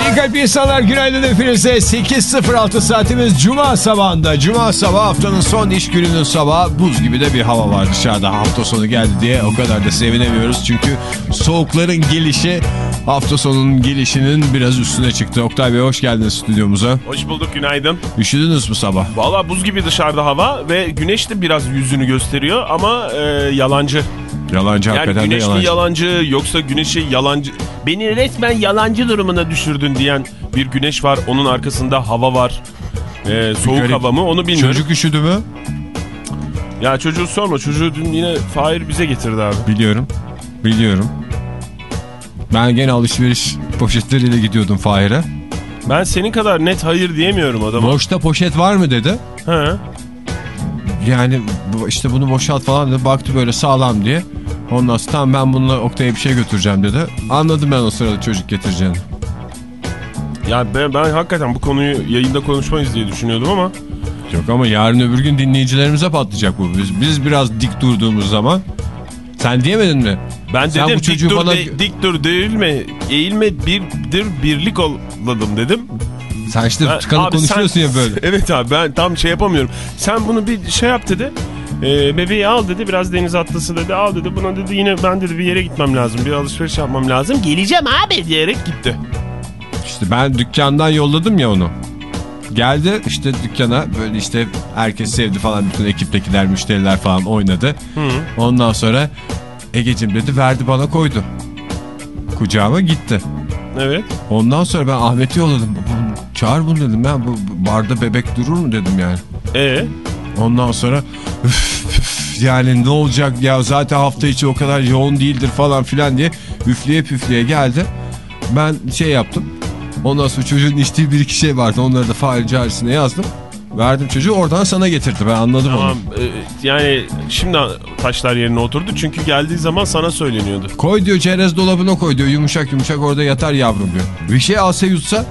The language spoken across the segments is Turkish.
İyi kalp insanlar günaydın hepinize. 8.06 saatimiz Cuma sabahında. Cuma sabah haftanın son iş gününün sabahı. Buz gibi de bir hava var dışarıda. Hafta sonu geldi diye o kadar da sevinemiyoruz. Çünkü soğukların gelişi hafta sonunun gelişinin biraz üstüne çıktı. Oktay Bey hoş geldiniz stüdyomuza. Hoş bulduk günaydın. üşüdünüz mü sabah? Valla buz gibi dışarıda hava ve güneş de biraz yüzünü gösteriyor ama e, yalancı. Yalancı Yani hakikaten güneşli yalancı yalancı. yoksa güneşi yalancı. Beni resmen yalancı durumuna düşürdün diyen bir güneş var. Onun arkasında hava var. E, soğuk garip. hava mı onu bilmiyorum. çocuk üşüdü mü Ya çocuğu sorma çocuğu dün yine Fahir bize getirdi abi. biliyorum biliyorum ben gene alışveriş poşetleriyle gidiyordum Fahir'e Ben senin kadar net hayır diyemiyorum adama. boşta poşet var mı dedi He. Yani işte bunu boşalt falan dedi. Baktı böyle sağlam diye. Ondan sonra tamam ben bununla Oktay'a bir şey götüreceğim dedi. Anladım ben o sırada çocuk getireceğini. Ya ben, ben hakikaten bu konuyu yayında konuşmayız diye düşünüyordum ama Yok ama yarın öbür gün dinleyicilerimize patlayacak bu. Biz, biz biraz dik durduğumuz zaman. Sen diyemedin mi? Ben Sen dedim bu dik dur, bana- de- dik dur değilme, eğilme birdir birlik olalım dedim. Sen işte tıkanıp konuşuyorsun sen- ya böyle. Evet abi ben tam şey yapamıyorum. Sen bunu bir şey yap dedi. Ee, bebeği al dedi biraz deniz atlısı dedi al dedi buna dedi yine ben dedi bir yere gitmem lazım bir alışveriş yapmam lazım geleceğim abi diyerek gitti. İşte ben dükkandan yolladım ya onu. Geldi işte dükkana böyle işte herkes sevdi falan bütün ekiptekiler müşteriler falan oynadı. Ondan sonra Ege'cim dedi verdi bana koydu. Kucağıma gitti. Evet. Ondan sonra ben Ahmet'i yolladım. Çağır bunu dedim ya bu barda bebek durur mu dedim yani. E Ondan sonra üf, üf, yani ne olacak ya zaten hafta içi o kadar yoğun değildir falan filan diye üfleye püfleye geldi. Ben şey yaptım. Ondan sonra çocuğun içtiği bir iki şey vardı. Onları da fail carisine yazdım. Verdim çocuğu oradan sana getirdi. Ben anladım tamam onu. e, yani şimdi taşlar yerine oturdu çünkü geldiği zaman sana söyleniyordu. Koy diyor çerez dolabına koy diyor. Yumuşak yumuşak orada yatar yavrum diyor. Bir şey alsa yutsa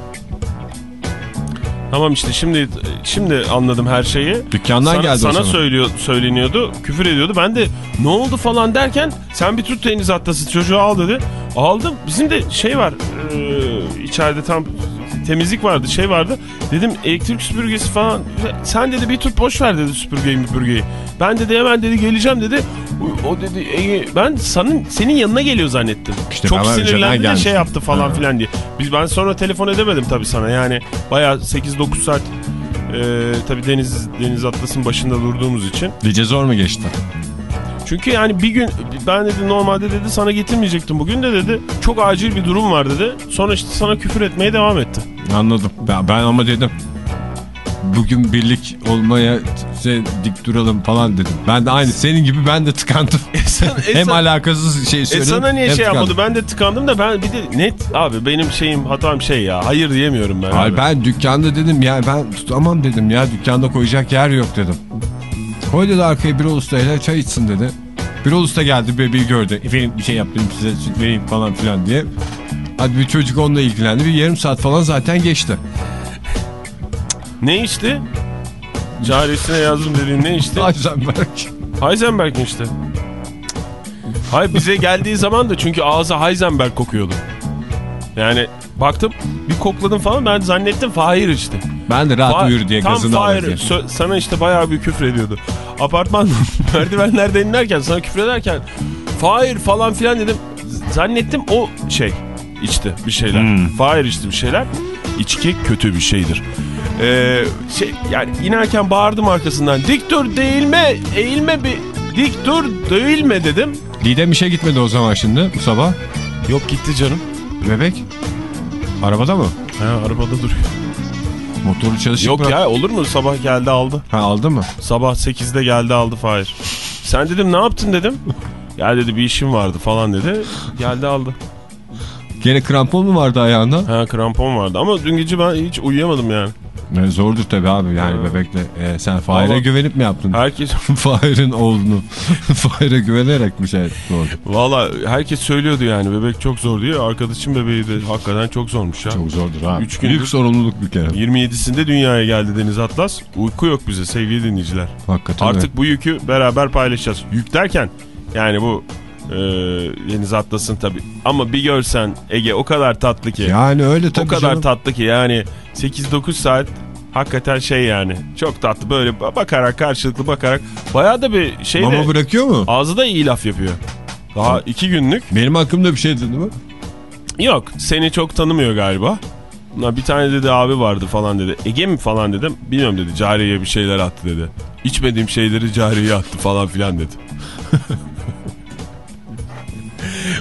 Tamam işte şimdi şimdi anladım her şeyi. Dükkandan sana, geldi sana sana. söylüyor söyleniyordu, küfür ediyordu. Ben de ne oldu falan derken sen bir tut deniz atlası çocuğu al dedi. Aldım. Bizim de şey var. E, içeride tam temizlik vardı, şey vardı. Dedim elektrik süpürgesi falan. Sen dedi bir tut boş ver dedi süpürgeyi süpürgeyi. Ben dedi hemen dedi geleceğim dedi. O- dedi "Ege, ben senin senin yanına geliyor zannettim. İşte Çok sinirlendi de şey yaptı falan Ha. filan diye. Biz ben sonra telefon edemedim tabii sana. Yani bayağı 8-9 saat e, tabii deniz deniz atlasın başında durduğumuz için. Gece zor mu geçti? Çünkü yani bir gün ben dedi normalde dedi sana getirmeyecektim bugün de dedi. Çok acil bir durum var dedi. Sonra işte sana küfür etmeye devam etti. Anladım. Ben, ben ama dedim. Bugün birlik olmaya şey, dik duralım falan dedim. Ben de aynı senin gibi ben de tıkandım. sen- e hem sen- alakasız şey E söyledim. sana niye şey tıkandım. yapmadı? Ben de tıkandım da ben bir de net abi benim şeyim hatam şey ya. Hayır diyemiyorum ben. Hayır abi. ben dükkanda dedim ya ben tutamam dedim ya dükkanda koyacak yer yok dedim. Koy dedi arkaya bir usta ile çay içsin dedi. Bir usta geldi bebeği gördü. Efendim bir şey yaptım size süt vereyim falan filan diye. Hadi bir çocuk onunla ilgilendi. Bir yarım saat falan zaten geçti. Ne içti? Carisine yazdım dediğin ne içti? Heisenberg. Heisenberg mi işte? Hayır bize geldiği zaman da çünkü ağzı Heisenberg kokuyordu. Yani baktım bir kokladım falan ben zannettim Fahir işte. Ben de rahat Fa- uyur diye Tam gazını alır Fahir diye. sö- sana işte bayağı bir küfür ediyordu. Apartman merdivenlerden inerken sana küfür ederken Fahir falan filan dedim. Zannettim o şey içti bir şeyler. Hmm. Fahir içti bir şeyler. İçki kötü bir şeydir. Ee, şey yani inerken bağırdım arkasından. Dik dur değilme, eğilme bir dik dur değilme dedim. Didem işe gitmedi o zaman şimdi bu sabah. Yok gitti canım. Bebek. Arabada mı? Ha, arabada duruyor. Motoru çalışıp Yok bırak- ya olur mu sabah geldi aldı. Ha aldı mı? Sabah 8'de geldi aldı Fahir. Sen dedim ne yaptın dedim. Ya dedi bir işim vardı falan dedi. Geldi aldı. Gene krampon mu vardı ayağında? Ha krampon vardı ama dün gece ben hiç uyuyamadım yani. Ne zordur tabii abi yani bebekle. Ee, sen Fahir'e güvenip mi yaptın? Herkes Fahir'in oğlunu. Fahir'e güvenerek mi şey doğru. valla herkes söylüyordu yani bebek çok zor diye. Arkadaşım bebeği de hakikaten çok zormuş ya. Çok zordur abi. Üç gündür- Büyük sorumluluk bir kere. 27'sinde dünyaya geldi Deniz Atlas. Uyku yok bize sevgili dinleyiciler. Hakikaten Artık öyle. bu yükü beraber paylaşacağız. Yük derken yani bu Ee, Deniz Atlas'ın tabii. Ama bir görsen Ege o kadar tatlı ki. Yani öyle tabii o kadar canım. tatlı ki yani 8-9 saat hakikaten şey yani. Çok tatlı böyle bakarak karşılıklı bakarak. Bayağı da bir şey Mama bırakıyor mu? ağzı da iyi laf yapıyor. Daha iki günlük. Benim hakkımda bir şey dedi mi? Yok seni çok tanımıyor galiba. Buna bir tane dedi abi vardı falan dedi. Ege mi falan dedim. Bilmiyorum dedi. Cariye bir şeyler attı dedi. İçmediğim şeyleri cariye attı falan filan dedi.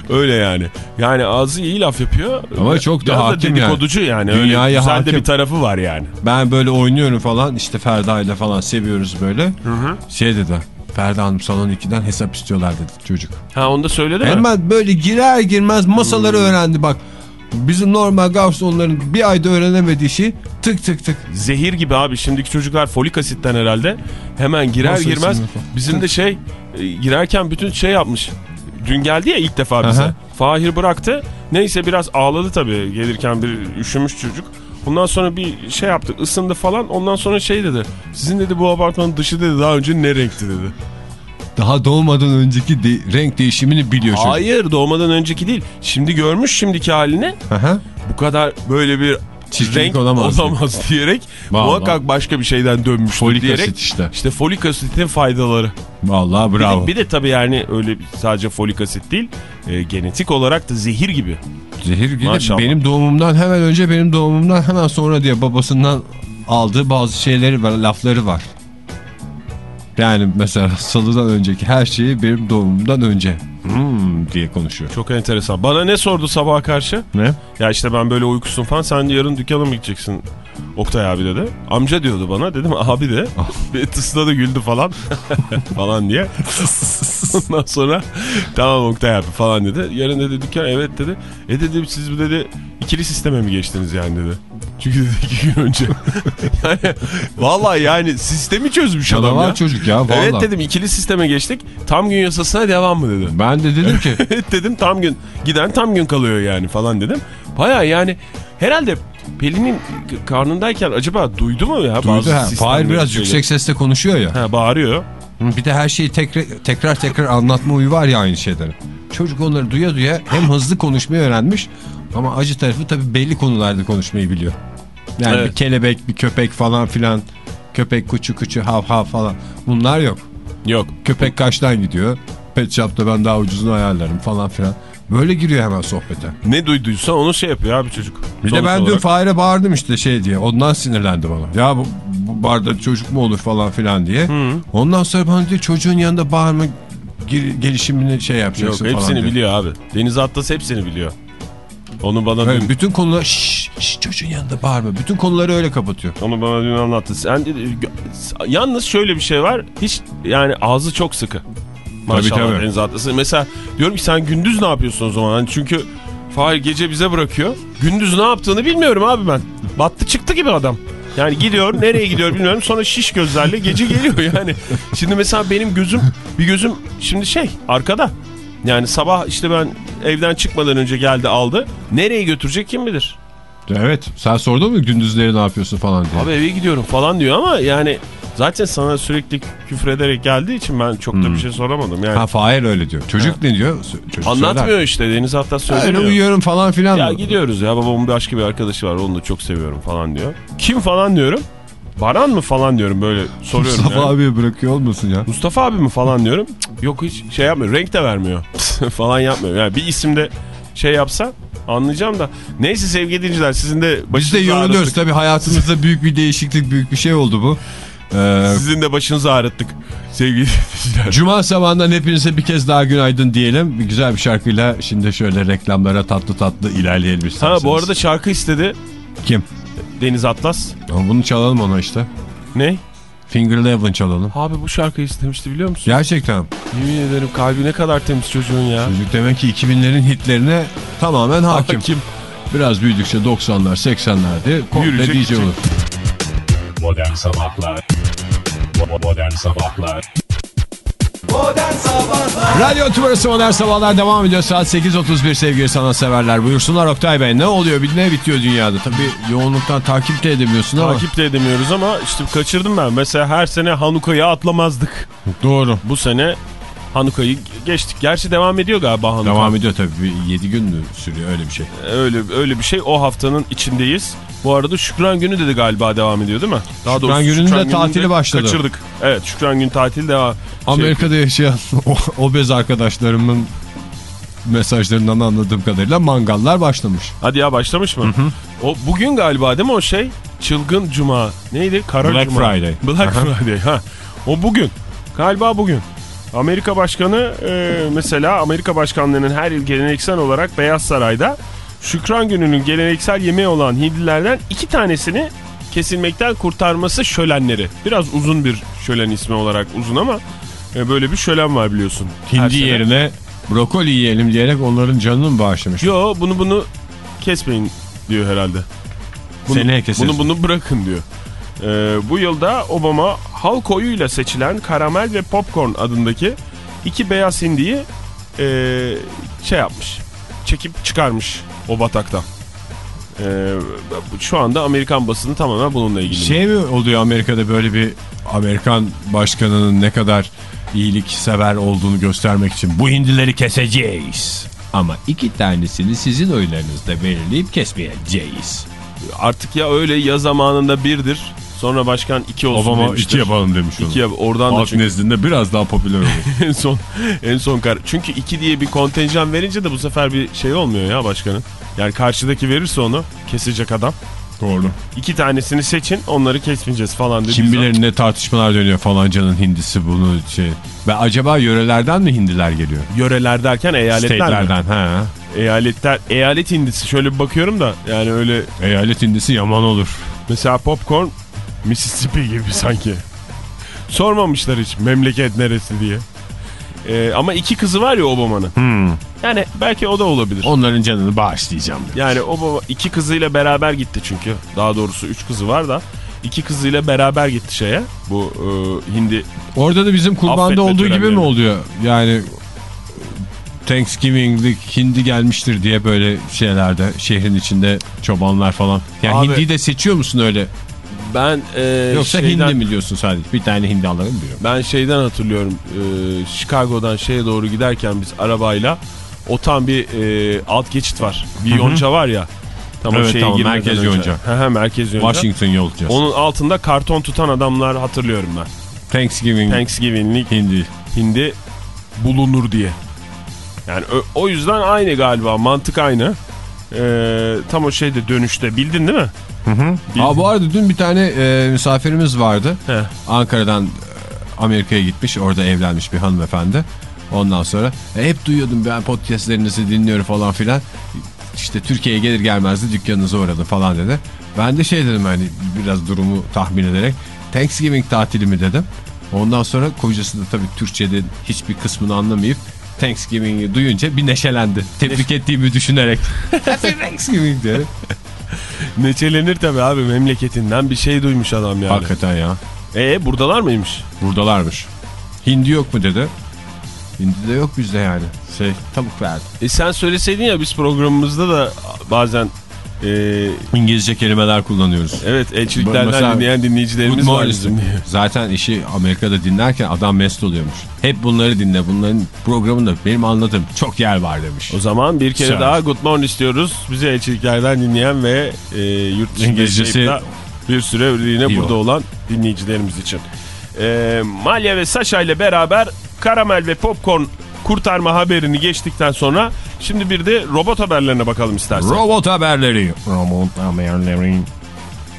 Öyle yani. Yani ağzı iyi laf yapıyor. Ama çok da hakim yani. dedikoducu yani. Dünyaya Öyle güzel hakim. de bir tarafı var yani. Ben böyle oynuyorum falan işte Ferda ile falan seviyoruz böyle. Şey dedi. Ferda Hanım salon 2'den hesap istiyorlar dedi çocuk. Ha onu da söyledi mi? Hemen böyle girer girmez masaları öğrendi bak. Bizim normal garsonların bir ayda öğrenemediği şey tık tık tık. Zehir gibi abi. Şimdiki çocuklar folik asitten herhalde. Hemen girer Nasıl girmez. Bizim de şey e, girerken bütün şey yapmış. Dün geldi ya ilk defa bize. Aha. Fahir bıraktı. Neyse biraz ağladı tabii. Gelirken bir üşümüş çocuk. Ondan sonra bir şey yaptı ısındı falan. Ondan sonra şey dedi. Sizin dedi bu apartmanın dışı dedi daha önce ne renkti dedi. Daha doğmadan önceki de- renk değişimini biliyor çocuk. Hayır doğmadan önceki değil. Şimdi görmüş şimdiki halini. Aha. Bu kadar böyle bir Çirkinlik renk olamaz olamaz, diyerek Vallahi. muhakkak başka bir şeyden dönmüş Folik diyerek. asit işte. İşte folik asitin faydaları. Vallahi Bir bravo. de, bir de tabii yani öyle sadece folik asit değil. e, genetik olarak da zehir gibi. Zehir gibi Maşallah. benim doğumumdan hemen önce benim doğumumdan hemen sonra diye babasından aldığı bazı şeyleri var, lafları var. Yani mesela salıdan önceki her şeyi benim doğumumdan önce hmm diye konuşuyor. Çok enteresan. Bana ne sordu sabaha karşı? Ne? Ya işte ben böyle uykusum falan sen de yarın dükkana mı gideceksin Oktay abi dedi. Amca diyordu bana dedim abi de. Ve tısladı güldü falan. falan diye. Ondan sonra tamam Oktay abi falan dedi. Yarın dedi dükkan evet dedi. E dedim siz bu dedi ikili sisteme mi geçtiniz yani dedi. Çünkü dedi iki gün önce. yani vallahi yani sistemi çözmüş adam Canavar ya. çocuk ya vallahi. Evet dedim ikili sisteme geçtik. Tam gün yasasına devam mı dedi. Ben de dedim ki Evet dedim tam gün giden tam gün kalıyor yani falan dedim. Baya yani herhalde Pelin'in karnındayken acaba duydu mu ya? duydu sistemleri, Fahir biraz şeyleri? yüksek sesle konuşuyor ya. Ha, bağırıyor. Bir de her şeyi tekrar tekrar, tekrar anlatma huyu var ya aynı şeyleri. Çocuk onları duya duya hem hızlı konuşmayı öğrenmiş ama acı tarafı tabii belli konularda konuşmayı biliyor. Yani Evet. bir kelebek, bir köpek falan filan. Köpek kuçu kuçu hav hav falan. Bunlar yok. Yok. Köpek kaçtan gidiyor? Pet shop'ta ben daha ucuzunu ayarlarım falan filan. Böyle giriyor hemen sohbete. Ne duyduysa onu şey yapıyor abi çocuk. Bir de ben dün olarak. Fahir'e bağırdım işte şey diye. Ondan sinirlendi bana. Ya bu, bu barda çocuk mu olur falan filan diye. Ondan sonra bana diyor çocuğun yanında bağırma gelişimini şey Yok yapacaksın falan hepsini biliyor abi. Deniz Atlas hepsini biliyor. Onu bana Evet, dün, bütün konular şşş, şşş, çocuğun yanında bağırma. Bütün konuları öyle kapatıyor. onu bana dün anlattı. Sen yalnız şöyle bir şey var. Hiç yani ağzı çok sıkı. Maşallah tabii. Deniz Atlas'ın. Mesela diyorum ki sen gündüz ne yapıyorsun o zaman? Hani çünkü Fahir gece bize bırakıyor. Gündüz ne yaptığını bilmiyorum abi ben. Battı çıktı gibi adam. Yani gidiyor nereye gidiyor bilmiyorum sonra şiş gözlerle gece geliyor yani. Şimdi mesela benim gözüm bir gözüm şimdi şey arkada. Yani sabah işte ben evden çıkmadan önce geldi aldı. Nereye götürecek kim bilir. Evet. Sen sordun mu gündüzleri ne yapıyorsun falan diye. Abi eve gidiyorum falan diyor ama yani zaten sana sürekli küfür ederek geldiği için ben çok da bir şey soramadım. Yani Ha Fahir öyle diyor. Çocuk ne diyor? Çocuk anlatmıyor söyler. işte Deniz hatta Öyle söylemiyor. uyuyorum falan filan. Ya mı? gidiyoruz ya babamın başka bir arkadaşı var onu da çok seviyorum falan diyor. Kim falan diyorum. Baran mı falan diyorum böyle soruyorum Mustafa ya. abiye bırakıyor olmasın ya. Mustafa abi mi falan diyorum. Cık, Yok hiç şey yapmıyor. Renk de vermiyor. falan yapmıyor. Yani bir isimde şey yapsa anlayacağım da. Neyse sevgili dinleyiciler sizin de Biz de yoruluyoruz. Tabii hayatımızda büyük bir değişiklik, büyük bir şey oldu bu. Ee, Sizin de başınızı ağrıttık sevgili dinleyiciler. Cuma sabahından hepinize bir kez daha günaydın diyelim. Güzel bir şarkıyla şimdi şöyle reklamlara tatlı tatlı ilerleyelim Ha isterseniz. bu arada şarkı istedi Kim? Deniz Atlas. Ama bunu çalalım ona işte. Ne? Finger Eleven çalalım. Abi bu şarkıyı istemişti biliyor musun? Gerçekten. Yemin ederim kalbi ne kadar temiz çocuğun ya. Çocuk demek ki 2000'lerin hitlerine tamamen hakim. Hakim. Biraz büyüdükçe 90'lar 80'lerde komple DJ olur. Modern Sabahlar Modern Sabahlar Radyo Tümrüt'ü Modern Sabahlar devam ediyor. Saat 8.31 sevgili sanatseverler. Buyursunlar Oktay Bey. Ne oluyor? Ne bitiyor dünyada? Tabii yoğunluktan takip de edemiyorsun ama. Takip de edemiyoruz ama işte kaçırdım ben. Mesela her sene Hanuka'ya atlamazdık. Doğru. Bu sene Hanuka'yı geçtik. Gerçi devam ediyor galiba Hanuka. Devam ediyor tabii. 7 gün mü sürüyor öyle bir şey. Öyle öyle bir şey. O haftanın içindeyiz. Bu arada Şükran Günü de, de galiba devam ediyor değil mi? Daha Şükran Günü'nün de tatili başladı. Kaçırdık. Evet Şükran Günü tatili devam. Şey, Amerika'da yaşayan o- obez arkadaşlarımın mesajlarından anladığım kadarıyla mangallar başlamış. hadi ya başlamış mı? O bugün galiba değil mi o şey? Çılgın Cuma. Neydi? Kara Black Cuma. Friday. Black Friday. Ha. O bugün. Galiba bugün. Amerika Başkanı e, mesela Amerika Başkanlığı'nın her yıl geleneksel olarak Beyaz Saray'da Şükran Günü'nün geleneksel yemeği olan hindilerden iki tanesini kesilmekten kurtarması şölenleri. Biraz uzun bir şölen ismi olarak uzun ama e, böyle bir şölen var biliyorsun. Hindi yerine brokoli yiyelim diyerek onların canını mı bağışlamış? Yo bunu bunu kesmeyin diyor herhalde. Bunu, Seneye keseriz. Bunu bunu bırakın diyor. Ee, bu yılda Obama halk oyuyla seçilen karamel ve popcorn adındaki iki beyaz hindiyi ee, şey yapmış. Çekip çıkarmış o bataktan. Ee, şu anda Amerikan basını tamamen bununla ilgili. Şey mi oluyor Amerika'da böyle bir Amerikan başkanının ne kadar iyilik sever olduğunu göstermek için bu hindileri keseceğiz. Ama iki tanesini sizin oylarınızda belirleyip kesmeyeceğiz. Artık ya öyle ya zamanında birdir. Sonra başkan iki olsun Obama demiştir. iki yapalım demiş onu. İki yap- oradan da Halk çünkü nezdinde biraz daha popüler oluyor. en son en son kar. Çünkü 2 diye bir kontenjan verince de bu sefer bir şey olmuyor ya başkanın. Yani karşıdaki verirse onu kesecek adam. Doğru. İki tanesini seçin onları kesmeyeceğiz falan dedi. Kim bilir ne tartışmalar dönüyor falancanın hindisi bunu şey. Ve acaba yörelerden mi hindiler geliyor? Yöreler derken eyaletler? State'lerden. Ha. Eyaletler, eyalet hindisi şöyle bir bakıyorum da yani öyle Eyalet hindisi yaman olur. mesela popcorn Mississippi gibi sanki. Sormamışlar hiç memleket neresi diye. Ee, ama iki kızı var ya Obama'nın. Hmm. Yani belki o da olabilir. Onların canını bağışlayacağım. diyor. Yani o baba iki kızıyla beraber gitti çünkü. Daha doğrusu üç kızı var da. iki kızıyla beraber gitti şeye. Bu e, hindi. Orada da bizim kurbanda olduğu gibi mi oluyor? Yani Thanksgiving'lik hindi gelmiştir diye böyle şeylerde şehrin içinde çobanlar falan. Yani Abi- hindiyi de seçiyor musun öyle? Ben e, Yoksa şeyden, hindi mi diyorsun sadece? Bir tane hindi alalım diyor. Ben şeyden hatırlıyorum. E, Chicago'dan şeye doğru giderken biz arabayla o tam bir e, alt geçit var. Bir yonca var ya. Tam Evet, tamam, merkez önce. yonca. Hı hı, merkez yonca. Washington yolacağız. Onun altında karton tutan adamlar hatırlıyorum ben. Thanksgiving Thanksgiving'lik hindi. hindi bulunur diye. Yani o, o yüzden aynı galiba mantık aynı. Ee, tam o şeyde dönüşte bildin değil mi? Bildin. Aa, bu arada dün bir tane e, misafirimiz vardı. He. Ankara'dan e, Amerika'ya gitmiş. Orada evlenmiş bir hanımefendi. Ondan sonra e, hep duyuyordum ben podcastlerinizi dinliyorum falan filan. İşte Türkiye'ye gelir gelmez de dükkanınıza uğradım falan dedi. Ben de şey dedim hani biraz durumu tahmin ederek Thanksgiving tatili mi dedim. Ondan sonra kocası da tabii Türkçe'de hiçbir kısmını anlamayıp Thanksgiving'i duyunca bir neşelendi. Tebrik ettiğimi düşünerek. Happy Thanksgiving dedi. Neçelenir tabii abi memleketinden bir şey duymuş adam yani. Hakikaten ya. Ee buradalar mıymış? Buradalarmış. Hindi yok mu dedi. Hindi de yok bizde yani. Şey tavuk verdi. E sen söyleseydin ya biz programımızda da bazen e, İngilizce kelimeler kullanıyoruz. evet elçiliklerden Mesela dinleyen dinleyicilerimiz var bizim. Zaten işi Amerika'da dinlerken adam mest oluyormuş. Hep bunları dinle. Bunların programında benim anladığım çok yer var demiş. O zaman bir kere Sir. daha good morning istiyoruz. Bize elçiliklerden dinleyen ve e, yurt dışında İngilizcesi bir süreliğine burada o. olan dinleyicilerimiz için. E, Malya ve Saşa ile beraber karamel ve popcorn kurtarma haberini geçtikten sonra şimdi bir de robot haberlerine bakalım istersen. Robot haberleri. Robot haberleri.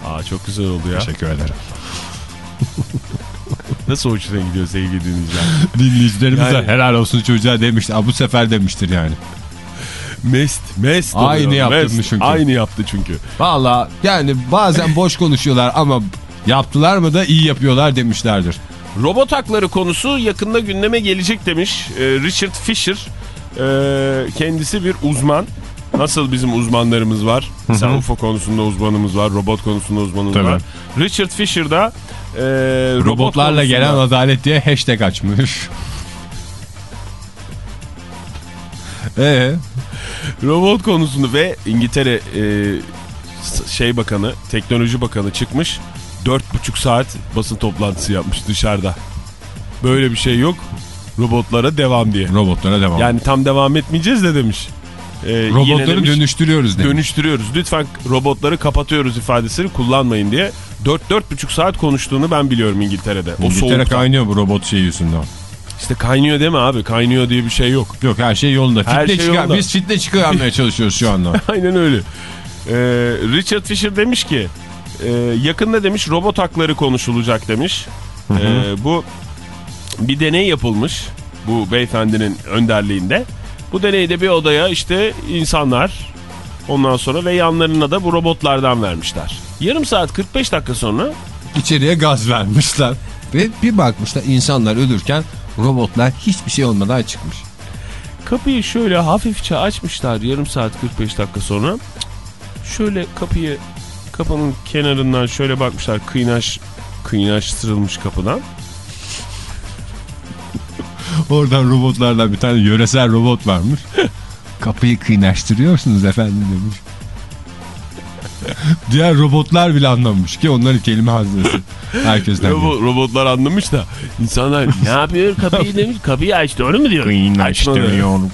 Aa, çok güzel oldu ya. Teşekkür ederim. Nasıl hoşuna gidiyor sevgili dinleyiciler? Dinleyicilerimize Yani- helal olsun çocuğa demişti. Aa, bu sefer demiştir yani. Mest, mest Aynı mest. çünkü. Aynı yaptı çünkü. Valla yani bazen boş konuşuyorlar ama yaptılar mı da iyi yapıyorlar demişlerdir. Robot hakları konusu yakında gündeme gelecek demiş Ee, Richard Fisher. Ee, kendisi bir uzman. Nasıl bizim uzmanlarımız var? Sen UFO konusunda uzmanımız var, robot konusunda uzmanımız Tabii. var. Richard Fisher da e, robot Robotlarla konusunda- gelen adalet diye hashtag açmış. Ee, robot konusunda ve İngiltere e, şey bakanı, teknoloji bakanı çıkmış. Dört buçuk saat basın toplantısı yapmış dışarıda. Böyle bir şey yok. Robotlara devam diye. Robotlara devam. Yani tam devam etmeyeceğiz de demiş. Ee, Robotları demiş, dönüştürüyoruz demiş. dönüştürüyoruz. Lütfen robotları kapatıyoruz ifadesini kullanmayın diye. 4-4,5 saat konuştuğunu ben biliyorum İngiltere'de. O İngiltere soğukta. kaynıyor bu robot şey yüzünden. İşte kaynıyor deme abi. Kaynıyor diye bir şey yok. Yok her şey yolunda. Her Fitne şey çıkar- yolunda. Biz fitne çıkarmaya çalışıyoruz şu anda. Aynen öyle. Ee, Richard Fisher demiş ki e, yakında demiş robot hakları konuşulacak demiş. Ee, bu bir deney yapılmış bu beyefendinin önderliğinde. Bu deneyde bir odaya işte insanlar ondan sonra ve yanlarına da bu robotlardan vermişler. Yarım saat 45 dakika sonra İçeriye gaz vermişler. Ve bir bakmışlar insanlar ölürken robotlar hiçbir şey olmadan çıkmış. kapıyı şöyle hafifçe açmışlar yarım saat 45 dakika sonra. Şöyle kapıyı kapının kenarından şöyle bakmışlar kıynaş kıynaştırılmış kapıdan. Oradan robotlardan bir tane yöresel robot varmış. Kapıyı kıynaştırıyorsunuz efendim demiş. Diğer robotlar bile anlamış ki onların kelime haznesi. Herkesten. Robo- robotlar anlamış da insanlar ne yapıyor kapıyı demiş kapıyı aç doğru mu diyor? Kıynaştırıyorum.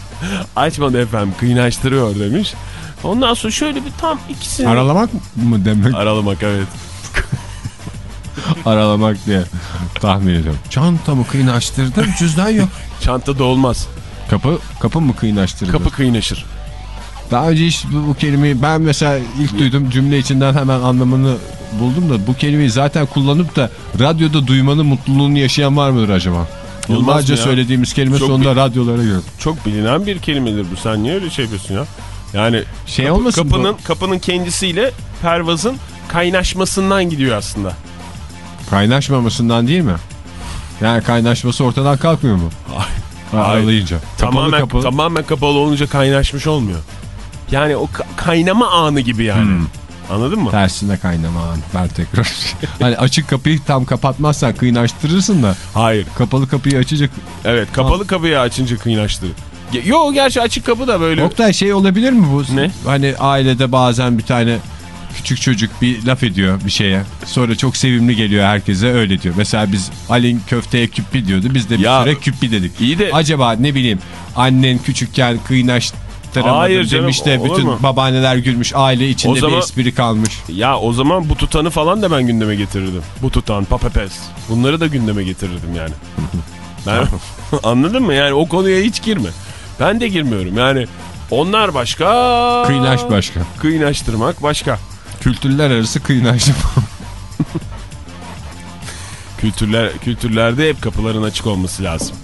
Açmadı efendim kıynaştırıyor demiş. Ondan sonra şöyle bir tam ikisini Aralamak mı demek? aralamak evet. Aralamak diye tahmin ediyorum. Çantamı kıynaştırdım cüzdan yok. Çantada olmaz. Kapı kapı mı kıynaştırdı? Kapı kıynaşır. Daha önce hiç bu, bu kelimeyi ben mesela ilk duydum cümle içinden hemen anlamını buldum da bu kelimeyi zaten kullanıp da radyoda duymanın mutluluğunu yaşayan var mıdır acaba? Yıllarca söylediğimiz kelime Çok sonunda radyolara göre. Çok bilinen bir kelimedir bu. Sen niye öyle şey yapıyorsun ya? Yani Şey kapı- olmasın kapının kapının kendisiyle pervazın kaynaşmasından gidiyor aslında. Kaynaşmamasından değil mi? Yani kaynaşması ortadan kalkmıyor mu? Hayır. Aralayınca. Tamamen Kapalı tamamen kapalı olunca kaynaşmış olmuyor. Yani o ka- kaynama anı gibi yani. Hmm. Anladın mı? Tersine kaynama anı. Ben tekrar. hani açık kapıyı tam kapatmazsan kıynaştırırsın da Hayır. kapalı kapıyı açacak. Evet kapalı kapıyı açınca kıynaştırır. Yo gerçi açık kapı da böyle. Oktay şey olabilir mi bu? Ne? Hani ailede bazen bir tane küçük çocuk bir laf ediyor bir şeye. Sonra çok sevimli geliyor herkese öyle diyor. Mesela biz Alin köfteye küppi diyordu. Biz de bir Ya, süre küppi dedik. iyi de- Acaba ne bileyim annen küçükken kıynaştıramadım Hayır canım, demiş de bütün mu? babaanneler gülmüş. Aile içinde O zaman- bir espri kalmış. Ya o zaman bu tutanı falan da ben gündeme getirirdim. Bu tutan, papepes. Bunları da gündeme getirirdim yani. Ben, anladın mı? Yani o konuya hiç girme. Ben de girmiyorum. Yani onlar başka. Kıynaş başka. Kıynaştırmak başka. Kültürler arası kıynaştırma. Kültürler, kültürlerde hep kapıların açık olması lazım.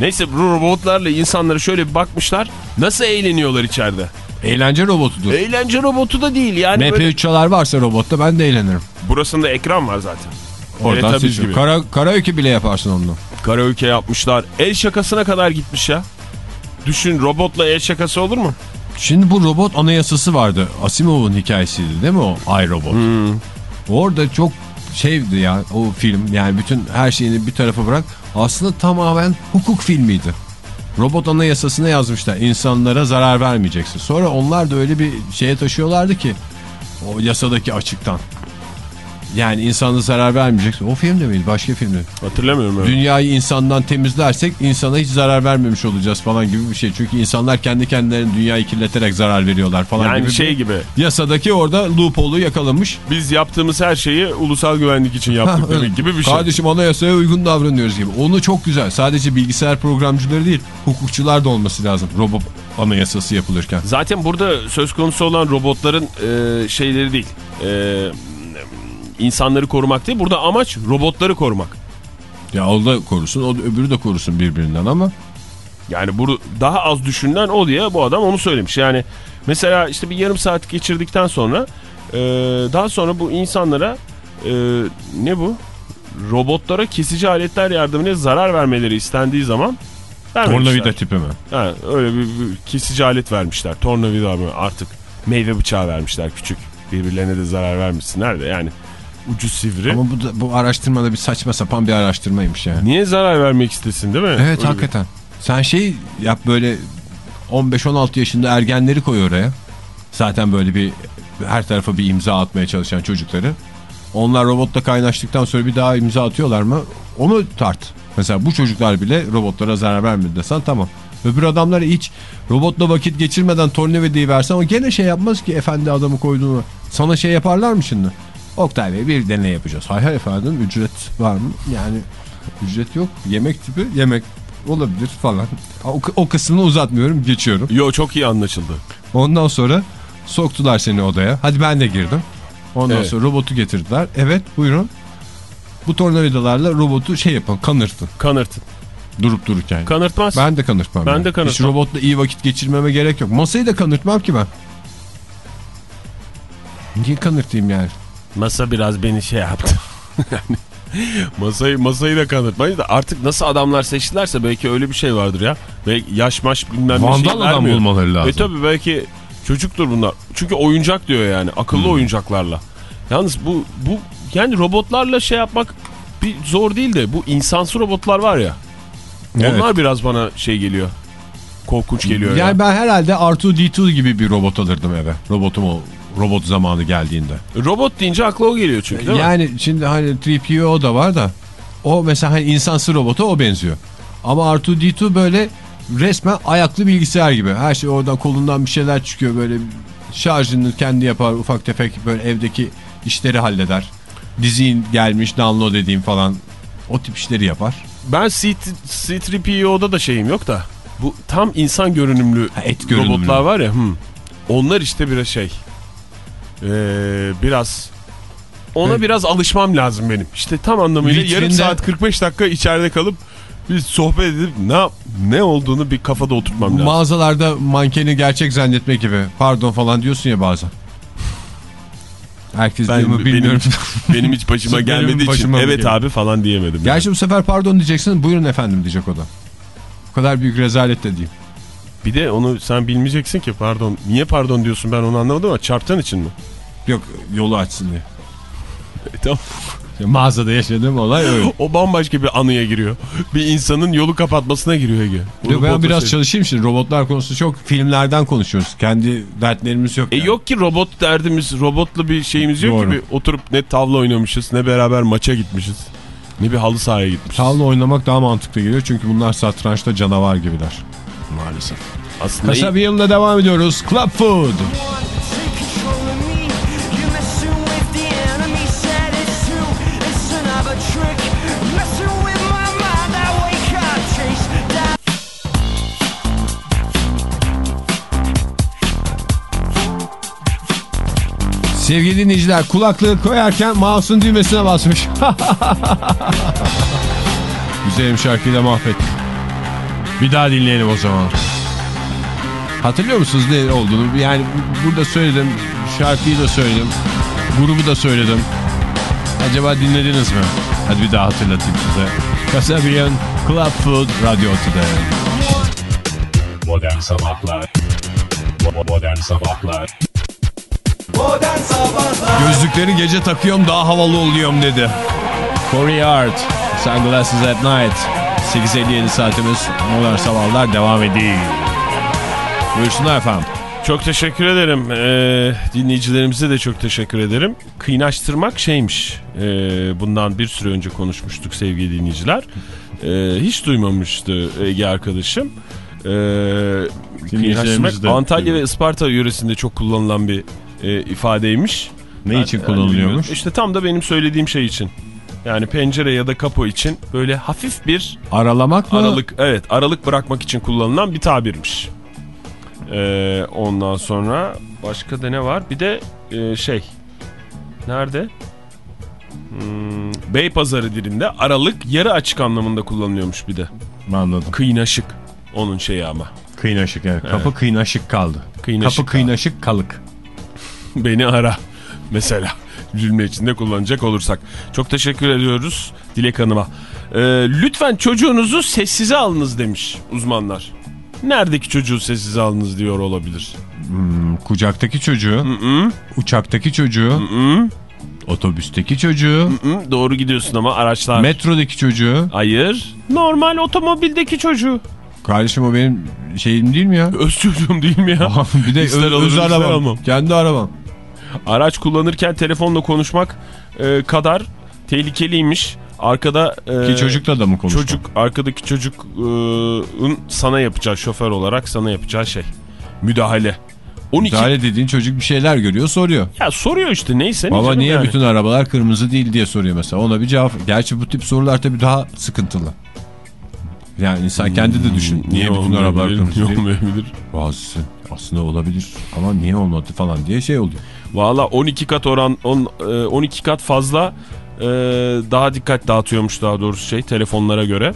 Neyse bu robotlarla insanlara şöyle bir bakmışlar. Nasıl eğleniyorlar içeride? Eğlence robotudur. Eğlence robotu da değil yani. böyle- MP3 çalar varsa robotta ben de eğlenirim. Burasında ekran var zaten. Oradan gibi. Kara, karaoke bile yaparsın onunla. Karaoke yapmışlar. El şakasına kadar gitmiş ya. Düşün robotla el şakası olur mu? Şimdi bu robot anayasası vardı. Asimov'un hikayesiydi değil mi o? iRobot. Orada çok şeydi ya o film. Yani bütün her şeyini bir tarafa bırak. Aslında tamamen hukuk filmiydi. Robot anayasasına yazmışlar. İnsanlara zarar vermeyeceksin. Sonra onlar da öyle bir şeye taşıyorlardı ki o yasadaki açıktan. Yani insana zarar vermeyeceksin. O film de miydi? Başka filmde. Hatırlamıyorum öyle. Dünyayı insandan temizlersek insana hiç zarar vermemiş olacağız falan gibi bir şey. Çünkü insanlar kendi kendilerine dünyayı kirleterek zarar veriyorlar falan Yani gibi. şey bir- gibi. Yasadaki orada loophole'u yakalamış. Biz yaptığımız her şeyi ulusal güvenlik için yaptık demek gibi bir şey. Kardeşim anayasaya uygun davranıyoruz gibi. Onu çok güzel. Sadece bilgisayar programcıları değil hukukçular da olması lazım. Robot anayasası yapılırken. Zaten burada söz konusu olan robotların e, şeyleri değil. E, insanları korumak değil. Burada amaç robotları korumak. Ya o da korusun o da, öbürü de korusun birbirinden ama. Yani bu daha az düşünülen o diye bu adam onu söylemiş. Yani mesela işte bir yarım saat geçirdikten sonra e, daha sonra bu insanlara e, ne bu? Robotlara kesici aletler yardımıyla zarar vermeleri istendiği zaman. Tornavida tipi mi? Ha, öyle bir, bir kesici alet vermişler. Tornavida mı artık meyve bıçağı vermişler küçük. Birbirlerine de zarar vermişsinler de yani ucu sivri. Ama bu, da, bu araştırmada bir saçma sapan bir araştırmaymış yani. Niye zarar vermek istesin değil mi? Evet Öyle bir- hakikaten. Sen şey yap böyle 15-16 yaşında ergenleri koy oraya. Zaten böyle bir her tarafa bir imza atmaya çalışan çocukları. Onlar robotla kaynaştıktan sonra bir daha imza atıyorlar mı? Onu tart. Mesela bu çocuklar bile robotlara zarar vermedi desen tamam. Öbür adamlar hiç robotla vakit geçirmeden tornavidayı versen o gene şey yapmaz ki efendi adamı koyduğunu. Sana şey yaparlar mı şimdi? Oktay Bey bir deney yapacağız. Hay hay efendim ücret var mı? Yani ücret yok. Yemek tipi yemek olabilir falan. O, o kısmını uzatmıyorum geçiyorum. Yo çok iyi anlaşıldı. Ondan sonra soktular seni odaya. Hadi ben de girdim. Ondan Evet. sonra robotu getirdiler. Evet buyurun. Bu tornavidalarla robotu şey yapın kanırtın. Kanırtın. Durup dururken. Kanırtmaz. ben de kanırtmam. Ben yani. de kanırtmam. Hiç robotla iyi vakit geçirmeme gerek yok. Masayı da kanırtmam ki ben. Niye kanırtayım yani? Masa biraz beni şey yaptı. yani masayı masayı da kanırtmayız da artık nasıl adamlar seçtilerse belki öyle bir şey vardır ya. Belki yaş maş bilmem ne şey adam vermiyor. bulmaları lazım. E tabi belki çocuktur bunlar. Çünkü oyuncak diyor yani akıllı Hmm. oyuncaklarla. Yalnız bu bu yani robotlarla şey yapmak bir zor değil de bu insansı robotlar var ya. Evet. Onlar biraz bana şey geliyor. Korkunç geliyor Yani ya. ben herhalde R2-D2 gibi bir robot alırdım eve. Robotum. Robot zamanı geldiğinde. Robot deyince akla o geliyor çünkü değil mi? Yani şimdi hani 3PO da var da o mesela hani insansı robota o benziyor. Ama R2-D2 böyle resmen ayaklı bilgisayar gibi. Her şey oradan kolundan bir şeyler çıkıyor böyle şarjını kendi yapar ufak tefek böyle evdeki işleri halleder. Dizin gelmiş download edeyim falan o tip işleri yapar. Ben C- C3PO'da da şeyim yok da bu tam insan görünümlü Ha, et görünümlü. robotlar var ya hmm, onlar işte biraz şey ee, biraz ona Evet. biraz alışmam lazım benim. İşte tam anlamıyla yarım saat 45 dakika içeride kalıp bir sohbet edip ne ne olduğunu bir kafada oturtmam lazım. Mağazalarda mankeni gerçek zannetmek gibi pardon falan diyorsun ya bazen. Herkes Ben- mu bilmiyorum. benim, benim hiç başıma gelmediği için başıma evet geliyor. abi falan diyemedim. Gerçi bu sefer pardon diyeceksin buyurun efendim diyecek o da. O kadar büyük rezalet de değil. Bir de onu sen bilmeyeceksin ki pardon. Niye pardon diyorsun ben onu anlamadım ama çarptan için mi? Yok yolu açsın diye. E, tamam. Mağazada yaşadığım olay öyle. O bambaşka bir anıya giriyor. Bir insanın yolu kapatmasına giriyor Ege. Yok, ben biraz şey- çalışayım şimdi. Robotlar konusu çok filmlerden konuşuyoruz. Kendi dertlerimiz yok. E yani. yok ki robot derdimiz, robotla bir şeyimiz yok Doğru. ki. Bir oturup ne tavla oynamışız, ne beraber maça gitmişiz. Ne bir halı sahaya gitmişiz. Tavla oynamak daha mantıklı geliyor. Çünkü bunlar satrançta canavar gibiler. Maalesef. Aslında bir yılda devam ediyoruz. Club Food. Sevgili dinleyiciler kulaklığı koyarken mouse'un düğmesine basmış. Güzelim şarkıyla mahvettik. Bir daha dinleyelim o zaman. Hatırlıyor musunuz ne olduğunu? Yani burada söyledim. Şarkıyı da söyledim. Grubu da söyledim. Acaba dinlediniz mi? Hadi bir daha hatırlatayım size. Kasabian Club Food Radio Today. Modern Sabahlar Modern Sabahlar Modern Sabahlar Gözlükleri gece takıyorum daha havalı oluyorum dedi. Corey Hart, Sunglasses at Night. 8.57 saatimiz Modern Sabahlar devam ediyor. Buyursunlar efendim. Çok teşekkür ederim. Ee, dinleyicilerimize de çok teşekkür ederim. Kıynaştırmak şeymiş. Ee, bundan bir süre önce konuşmuştuk sevgili dinleyiciler. Ee, hiç duymamıştı Ege arkadaşım. Ee, kıynaştırmak de Antalya ve. Isparta yöresinde çok kullanılan bir e, ifadeymiş. Ne için Ben- kullanılıyormuş? bilmiyorum. İşte tam da benim söylediğim şey için. Yani pencere ya da kapı için böyle hafif bir Aralamak mı? aralık evet aralık bırakmak için kullanılan bir tabirmiş. Ee, ondan sonra başka da ne var? Bir de e, şey nerede? Hmm, Beypazarı dilinde aralık yarı açık anlamında kullanılıyormuş bir de. Anladım. Kıynaşık onun şeyi ama. Kıynaşık evet. Kapı kıynaşık kaldı. Kıynaşık Kapı kıynaşık kalık. Beni ara mesela cümle içinde kullanacak olursak. Çok teşekkür ediyoruz Dilek Hanım'a. Ee, lütfen çocuğunuzu sessize alınız demiş uzmanlar. Neredeki çocuğu sessize alınız diyor olabilir. Hmm, kucaktaki çocuğu, Hı uçaktaki çocuğu, -hı. otobüsteki çocuğu, Hı, doğru gidiyorsun ama araçlar. metrodaki çocuğu. Hayır. Normal otomobildeki çocuğu. Kardeşim o benim şeyim değil mi ya? Öz çocuğum değil mi ya? bir de İster öz, alırım, öz arabam. Kendi arabam. Araç kullanırken telefonla konuşmak e, kadar tehlikeliymiş. arkada e, Ki çocukla da mı konuşma? çocuk arkadaki çocuğun sana yapacağı şoför olarak sana yapacağı şey müdahale. 12 Müdahale dediğin çocuk bir şeyler görüyor soruyor. ya soruyor işte neyse. ne Baba niye yani. bütün arabalar kırmızı değil diye soruyor mesela. Ona bir cevap. Gerçi bu tip sorular tabii daha sıkıntılı. Yani insan kendi de düşün. Niye, bütün arabalar kırmızı değil? olmayabilir? Bazısı aslında olabilir ama niye olmadı falan diye şey oluyor. Valla 12 kat oran on, e, 12 kat fazla e, daha dikkat dağıtıyormuş daha doğrusu şey telefonlara göre.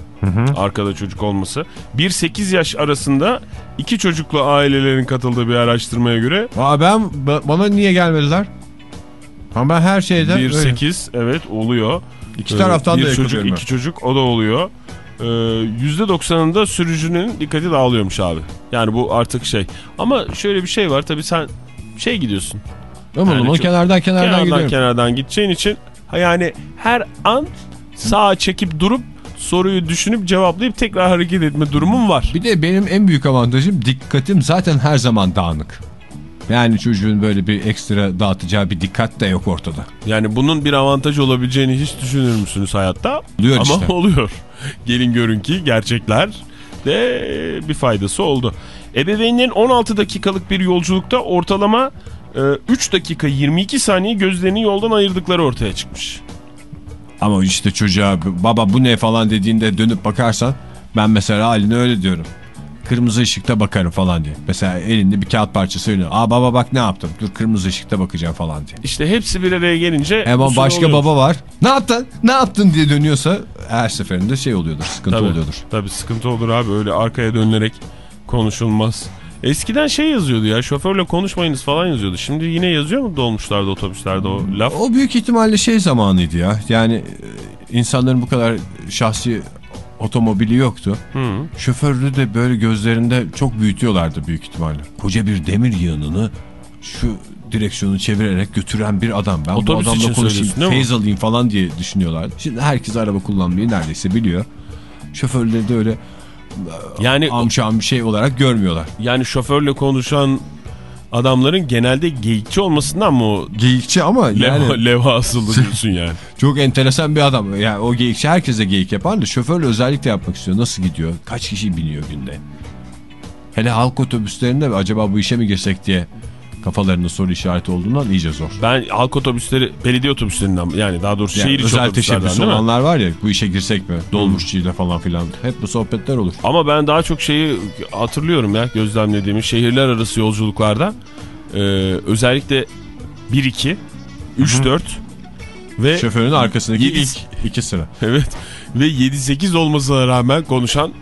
Arkada çocuk olması. 1-8 yaş arasında iki çocuklu ailelerin katıldığı bir araştırmaya göre Aa ben ba- bana niye gelmediler? Ama ben her şeyde öyle. 1-8 evet oluyor. İki taraftan bir da çocuk iki çocuk o da oluyor. Ee, %90'ında sürücünün dikkati dağılıyormuş abi. Yani bu artık şey. Ama şöyle bir şey var tabii sen şey gidiyorsun. Ama Yani kenardan kenardan, kenardan gidiyorum. kenardan gideceğin için yani her an sağa çekip durup soruyu düşünüp cevaplayıp tekrar hareket etme durumum var. Bir de benim en büyük avantajım dikkatim zaten her zaman dağınık. Yani çocuğun böyle bir ekstra dağıtacağı bir dikkat de yok ortada. Yani bunun bir avantaj olabileceğini hiç düşünür müsünüz hayatta? Oluyor Ama işte. oluyor. Gelin görün ki gerçekler de bir faydası oldu. Ebeveynlerin 16 dakikalık bir yolculukta ortalama 3 dakika 22 saniye gözlerini yoldan ayırdıkları ortaya çıkmış. Ama işte çocuğa baba bu ne falan dediğinde dönüp bakarsan ben mesela haline öyle diyorum. Kırmızı ışıkta bakarım falan diye. Mesela elinde bir kağıt parçası önüne. Aa baba bak ne yaptım. Dur kırmızı ışıkta bakacağım falan diye. İşte hepsi bir araya gelince... Ama usul başka oluyor. baba var. Ne yaptın? Ne yaptın diye dönüyorsa her seferinde şey oluyordur. Sıkıntı Tabii, oluyordur. Tabii sıkıntı olur abi öyle arkaya dönülerek konuşulmaz. Eskiden şey yazıyordu ya şoförle konuşmayınız falan yazıyordu. Şimdi yine yazıyor mu dolmuşlarda otobüslerde o laf? O büyük ihtimalle şey zamanıydı ya. Yani e, insanların bu kadar şahsi otomobili yoktu. Hı. Şoförü de böyle gözlerinde çok büyütüyorlardı büyük ihtimalle. Koca bir demir yığınını şu direksiyonu çevirerek götüren bir adam. Ben Otobüs bu adamla konuşayım, feyz alayım falan diye düşünüyorlardı. Şimdi herkes araba kullanmayı neredeyse biliyor. Şoförleri de öyle Yani amşam bir şey olarak görmüyorlar. yani şoförle konuşan adamların genelde geyikçi olmasından mı Geyikçi ama leva, yani leva asıldı diyorsun yani? çok enteresan bir adam. Yani o geyikçi herkese geyik yapar da şoförle özellikle yapmak istiyor. Nasıl gidiyor? Kaç kişi biniyor günde? Hele halk otobüslerinde acaba bu işe mi girsek diye kafalarında soru işareti olduğundan iyice zor. Ben halk otobüsleri, belediye otobüslerinden yani daha doğrusu Yani şehir içi özel teşebbüs olanlar var ya bu işe girsek mi? Dolmuşçuyla falan filan. Hep bu sohbetler olur. Ama ben daha çok şeyi hatırlıyorum ya gözlemlediğimi şehirler arası yolculuklarda e, özellikle 1-2, 3-4 ve Şoförün arkasındaki ilk iki sıra. evet ve 7-8 olmasına rağmen konuşan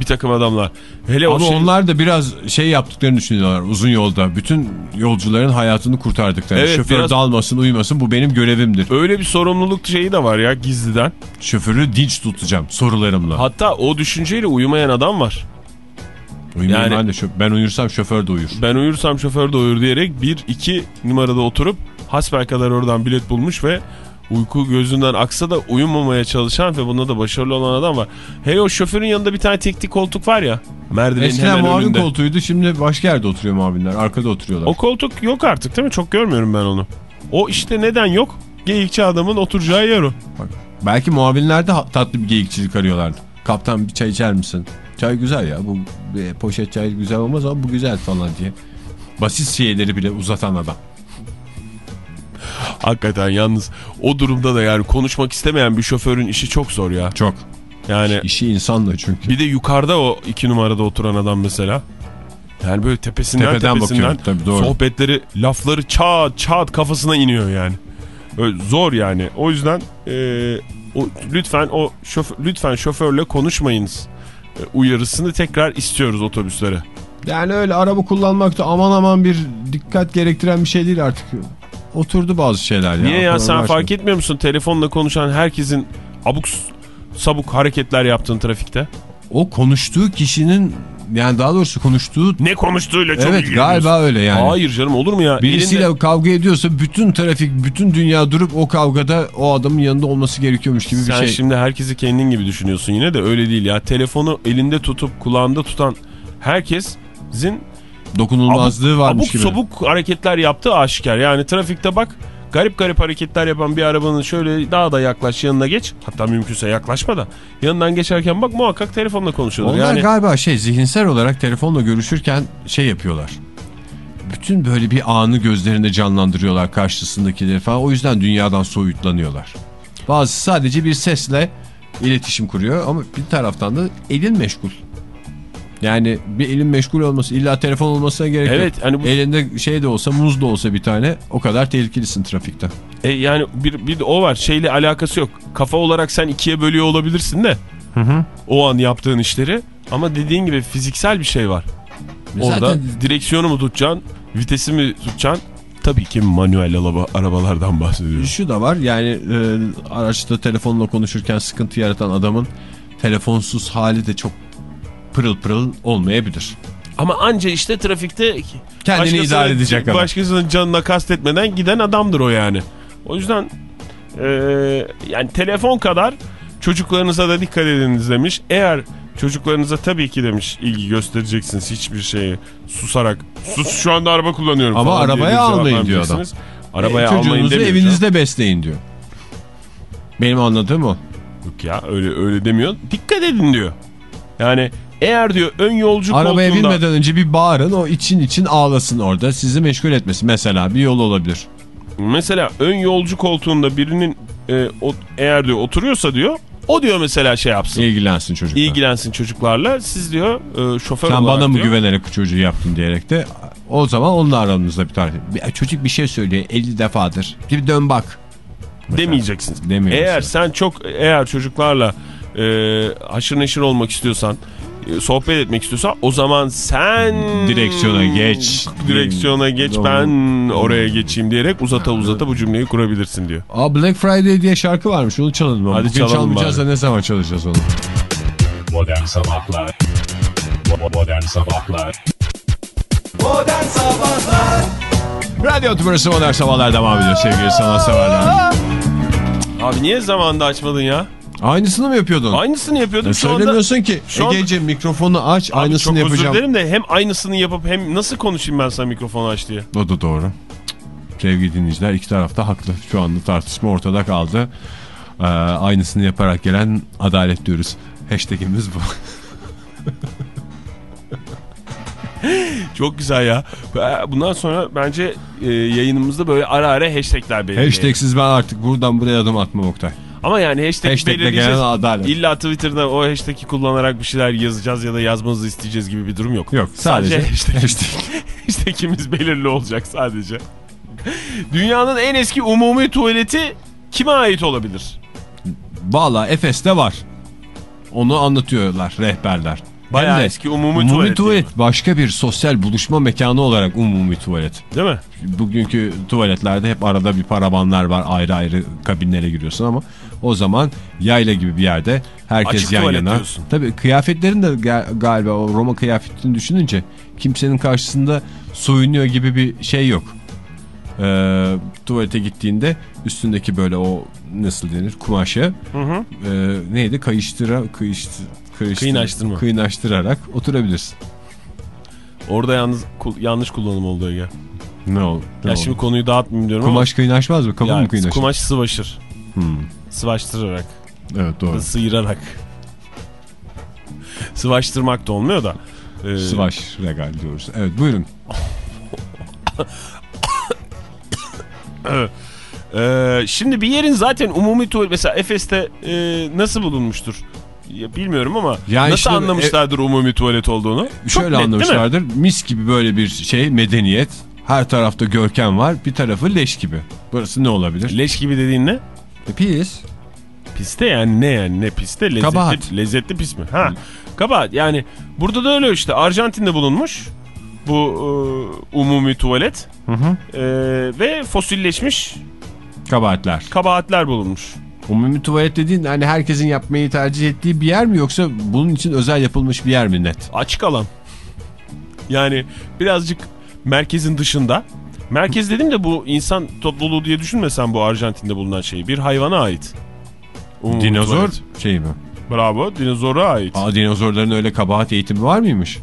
bir takım adamlar. Hele o Ama şey, onlar da biraz şey yaptıklarını düşünüyorlar uzun yolda. Bütün yolcuların hayatını kurtardıklarını. Evet, Şoför biraz- dalmasın uyumasın bu benim görevimdir. öyle bir sorumluluk şeyi de var ya gizliden. Şoförü dinç tutacağım sorularımla. Hatta o düşünceyle uyumayan adam var. Uyumayayım yani- ben de ben uyursam şoför de uyur. Ben uyursam şoför de uyur diyerek 1-2 numarada oturup hasbelkader oradan bilet bulmuş ve uyku gözünden aksa da uyumamaya çalışan ve bunda da başarılı olan adam var. Hey o şoförün yanında bir tane teknik koltuk var ya. Merdivenin Eskiden hemen muavin önünde. koltuğuydu şimdi başka yerde oturuyor muavinler. Arkada oturuyorlar. O koltuk yok artık değil mi? Çok görmüyorum ben onu. O işte neden yok? Geyikçi adamın oturacağı yer o. Bak, belki muavinler de tatlı bir geyikçilik arıyorlardı. Kaptan bir çay içer misin? Çay güzel ya. Bu bir poşet çay güzel olmaz ama bu güzel falan diye. Basit şeyleri bile uzatan adam. Hakikaten yalnız o durumda da yani konuşmak istemeyen bir şoförün işi çok zor ya. Çok. Yani İşi insanla çünkü. bir de yukarıda o iki numarada oturan adam mesela. Yani böyle tepesinden Tepeden tepesinden bakıyor, tabii, doğru. sohbetleri lafları çat çat kafasına iniyor yani. Böyle zor yani. O yüzden e, o, lütfen o şoför, lütfen şoförle konuşmayınız e, uyarısını tekrar istiyoruz otobüslere. Yani öyle araba kullanmak da aman aman bir dikkat gerektiren bir şey değil artık. Oturdu bazı şeyler ya. Niye ya Falan sen var fark etmiyor musun telefonla konuşan herkesin abuk sabuk hareketler yaptığın trafikte? O konuştuğu kişinin yani daha doğrusu konuştuğu Ne konuştuğuyla çok Evet galiba öyle yani. Hayır canım olur mu ya? Birisiyle Elinde- kavga ediyorsa bütün trafik, bütün dünya durup o kavgada o adamın yanında olması gerekiyormuş gibi bir Sen şey. şimdi herkesi kendin gibi düşünüyorsun yine de öyle değil ya. Telefonu elinde tutup kulağında tutan herkesin Dokunulmazlığı abuk, varmış abuk gibi. sobuk hareketler yaptığı aşikar. Yani trafikte bak garip garip hareketler yapan bir arabanın şöyle daha da yaklaş yanına geç. Hatta mümkünse yaklaşma da yanından geçerken bak muhakkak telefonla konuşuyordur. Onlar yani galiba şey zihinsel olarak telefonla görüşürken şey yapıyorlar. Bütün böyle bir anı gözlerinde canlandırıyorlar karşısındakileri falan. O yüzden dünyadan soyutlanıyorlar. Bazı sadece bir sesle iletişim kuruyor ama bir taraftan da elin meşgul. Yani bir elin meşgul olması illa telefon olmasına gerek Evet, yok. hani bu- Elinde şey de olsa muz da olsa bir tane o kadar tehlikelisin trafikte. E yani bir, bir de o var şeyle alakası yok. Kafa olarak sen ikiye bölüyor olabilirsin de. O an yaptığın işleri. Ama dediğin gibi fiziksel bir şey var. Orada Zaten direksiyonu mu tutacaksın, vitesi mi tutacaksın? Tabii ki manuel araba, arabalardan bahsediyoruz. Şu da var yani e, araçta telefonla konuşurken sıkıntı yaratan adamın telefonsuz hali de çok pırıl pırıl olmayabilir. Ama anca işte trafikte Kendini idare edecek adam. Başkasının canına kastetmeden giden adamdır o yani. O yüzden e, yani telefon kadar çocuklarınıza da dikkat ediniz demiş. Eğer çocuklarınıza tabii ki demiş ilgi göstereceksiniz hiçbir şeye susarak. Sus şu anda araba kullanıyorum Ama arabaya almayın diyor adam. Arabaya E, almayın demiyor. evinizde besleyin diyor. Benim anladığım o. Yok ya öyle öyle demiyor. Dikkat edin diyor. Yani eğer diyor ön yolcu Arabaya koltuğunda... binmeden önce bir bağırın o için için ağlasın orada sizi meşgul etmesin. Mesela bir yol olabilir. Mesela ön yolcu koltuğunda birinin e, o, eğer diyor oturuyorsa diyor o diyor mesela şey yapsın. İlgilensin çocuklar. İlgilensin çocuklarla. Siz diyor e, şoför Sen olarak bana mı diyor, güvenerek çocuğu yaptın diyerek de o zaman onunla aranızda bir tane. Çocuk bir şey söylüyor 50 defadır. Bir dön bak. demeyeceksiniz. Demiyor Eğer mesela. sen çok eğer çocuklarla e, haşır neşir olmak istiyorsan sohbet etmek istiyorsan o zaman sen Direksiyona geç. direksiyona geç Doğru. ben oraya geçeyim diyerek uzata uzata bu cümleyi kurabilirsin diyor. Aa Black Friday diye şarkı varmış onu çalalım. Hadi Bugün çalalım çalmayacağız bari. da ne zaman çalacağız onu? Modern Sabahlar Modern Sabahlar Modern Sabahlar Radyo Tümrüsü Modern Sabahlar devam ediyor sevgili sanatseverler. Abi niye zamanında açmadın ya? Aynısını mı yapıyordun? Aynısını yapıyordum E, şu anda. Söylemiyorsun ki. şu anda- Egeciğim mikrofonu aç Abi aynısını çok yapacağım. özür dilerim de hem aynısını yapıp hem nasıl konuşayım ben sana mikrofonu aç diye. O da doğru. Sevgili dinleyiciler iki tarafta haklı. Şu anda tartışma ortada kaldı. Ee, aynısını yaparak gelen adalet diyoruz. Hashtagimiz bu. Çok güzel ya. Bundan sonra bence e, yayınımızda böyle ara ara hashtagler belirleyelim. Hashtagsiz ben artık buradan buraya adım atmam Oktay. Ama yani hashtag Hashtag'le belirleyeceğiz. adalet. İlla Twitter'da o hashtag'i kullanarak bir şeyler yazacağız ya da yazmanızı isteyeceğiz gibi bir durum yok. Yok sadece, hashtag. hashtag. hashtag'imiz belirli olacak sadece. Dünyanın en eski umumi tuvaleti kime ait olabilir? Valla Efes'te var. Onu anlatıyorlar rehberler. Bayağı Hem de eski umumi, umumi tuvalet. tuvalet başka bir sosyal buluşma mekanı olarak umumi tuvalet. Değil mi? Bugünkü tuvaletlerde hep arada bir paravanlar var ayrı ayrı kabinlere giriyorsun ama o zaman yayla gibi bir yerde herkes Açık yan yana. diyorsun. Tabii kıyafetlerin de ga- galiba o Roma kıyafetini düşününce kimsenin karşısında soyunuyor gibi bir şey yok. Ee, tuvalete gittiğinde üstündeki böyle o nasıl denir kumaşı e, neydi kayıştıra kayıştı, kayıştı- Kıynaştırma. kıynaştırarak oturabilirsin. Orada yalnız yanlış kullanım oldu ya. Ne oldu? Ya şimdi konuyu dağıtmayayım diyorum kumaş kıynaşmaz mı? Kabuk ama mu kıynaşır? kumaş sıvaşır. Hmm. Sıvaştırarak. Evet doğru. Sıyırarak. Sıvaştırmak da olmuyor da. Ee, Sıvaş regal diyoruz. Evet buyurun. Ee, şimdi bir yerin zaten umumi tuvalet mesela Efes'te e, nasıl bulunmuştur? Ya bilmiyorum ama Yani nasıl işte, anlamışlardır umumi tuvalet olduğunu? Çok Şöyle net, değil mi? anlamışlardır. Mis gibi böyle bir şey medeniyet. Her tarafta görkem var. Bir tarafı leş gibi. Burası ne olabilir? Leş gibi dediğin ne? E, Pis. Piste yani ne yani ne piste? Lezzetli, Kabahat. lezzetli pis mi? Ha. Kabahat yani burada da öyle işte Arjantin'de bulunmuş bu e, umumi tuvalet Hı hı. E, ve fosilleşmiş Kabahatler. kabahatler bulunmuş. Umumi tuvalet dediğin hani herkesin yapmayı tercih ettiği bir yer mi yoksa bunun için özel yapılmış bir yer mi net? Açık alan. Yani birazcık merkezin dışında. Merkez dedim de bu insan topluluğu diye düşünmesen bu Arjantin'de bulunan şey. Bir hayvana ait. Umumi Dinozor tuvalet. şey mi? Bravo dinozora ait. Aa dinozorların öyle kabahat eğitimi var mıymış?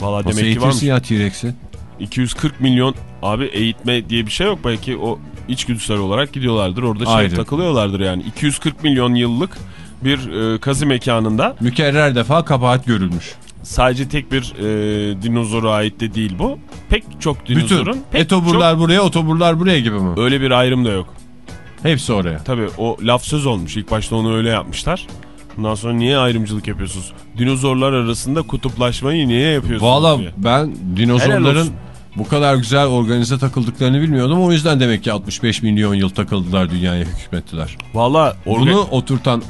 Valla demek ki varmış. ya T-Rex'i? 240 milyon abi eğitme diye bir şey yok. Belki o içgüdüsel olarak gidiyorlardır. Orada şey Ayrı. takılıyorlardır yani. 240 milyon yıllık bir e, kazı mekanında Mükerrer defa kabahat görülmüş. Sadece tek bir e, dinozora ait de değil bu. Pek çok dinozorun Bütün pek etoburlar buraya otoburlar buraya gibi mi? çok öyle bir ayrım da yok. Hepsi oraya. Tabii o laf söz olmuş. İlk başta onu öyle yapmışlar. Bundan sonra niye ayrımcılık yapıyorsunuz? Dinozorlar arasında kutuplaşmayı niye yapıyorsunuz? Valla ben dinozorların bu kadar güzel organize takıldıklarını bilmiyordum. O yüzden demek ki 65 milyon yıl takıldılar dünyaya hükmettiler. Valla Bunu oturtan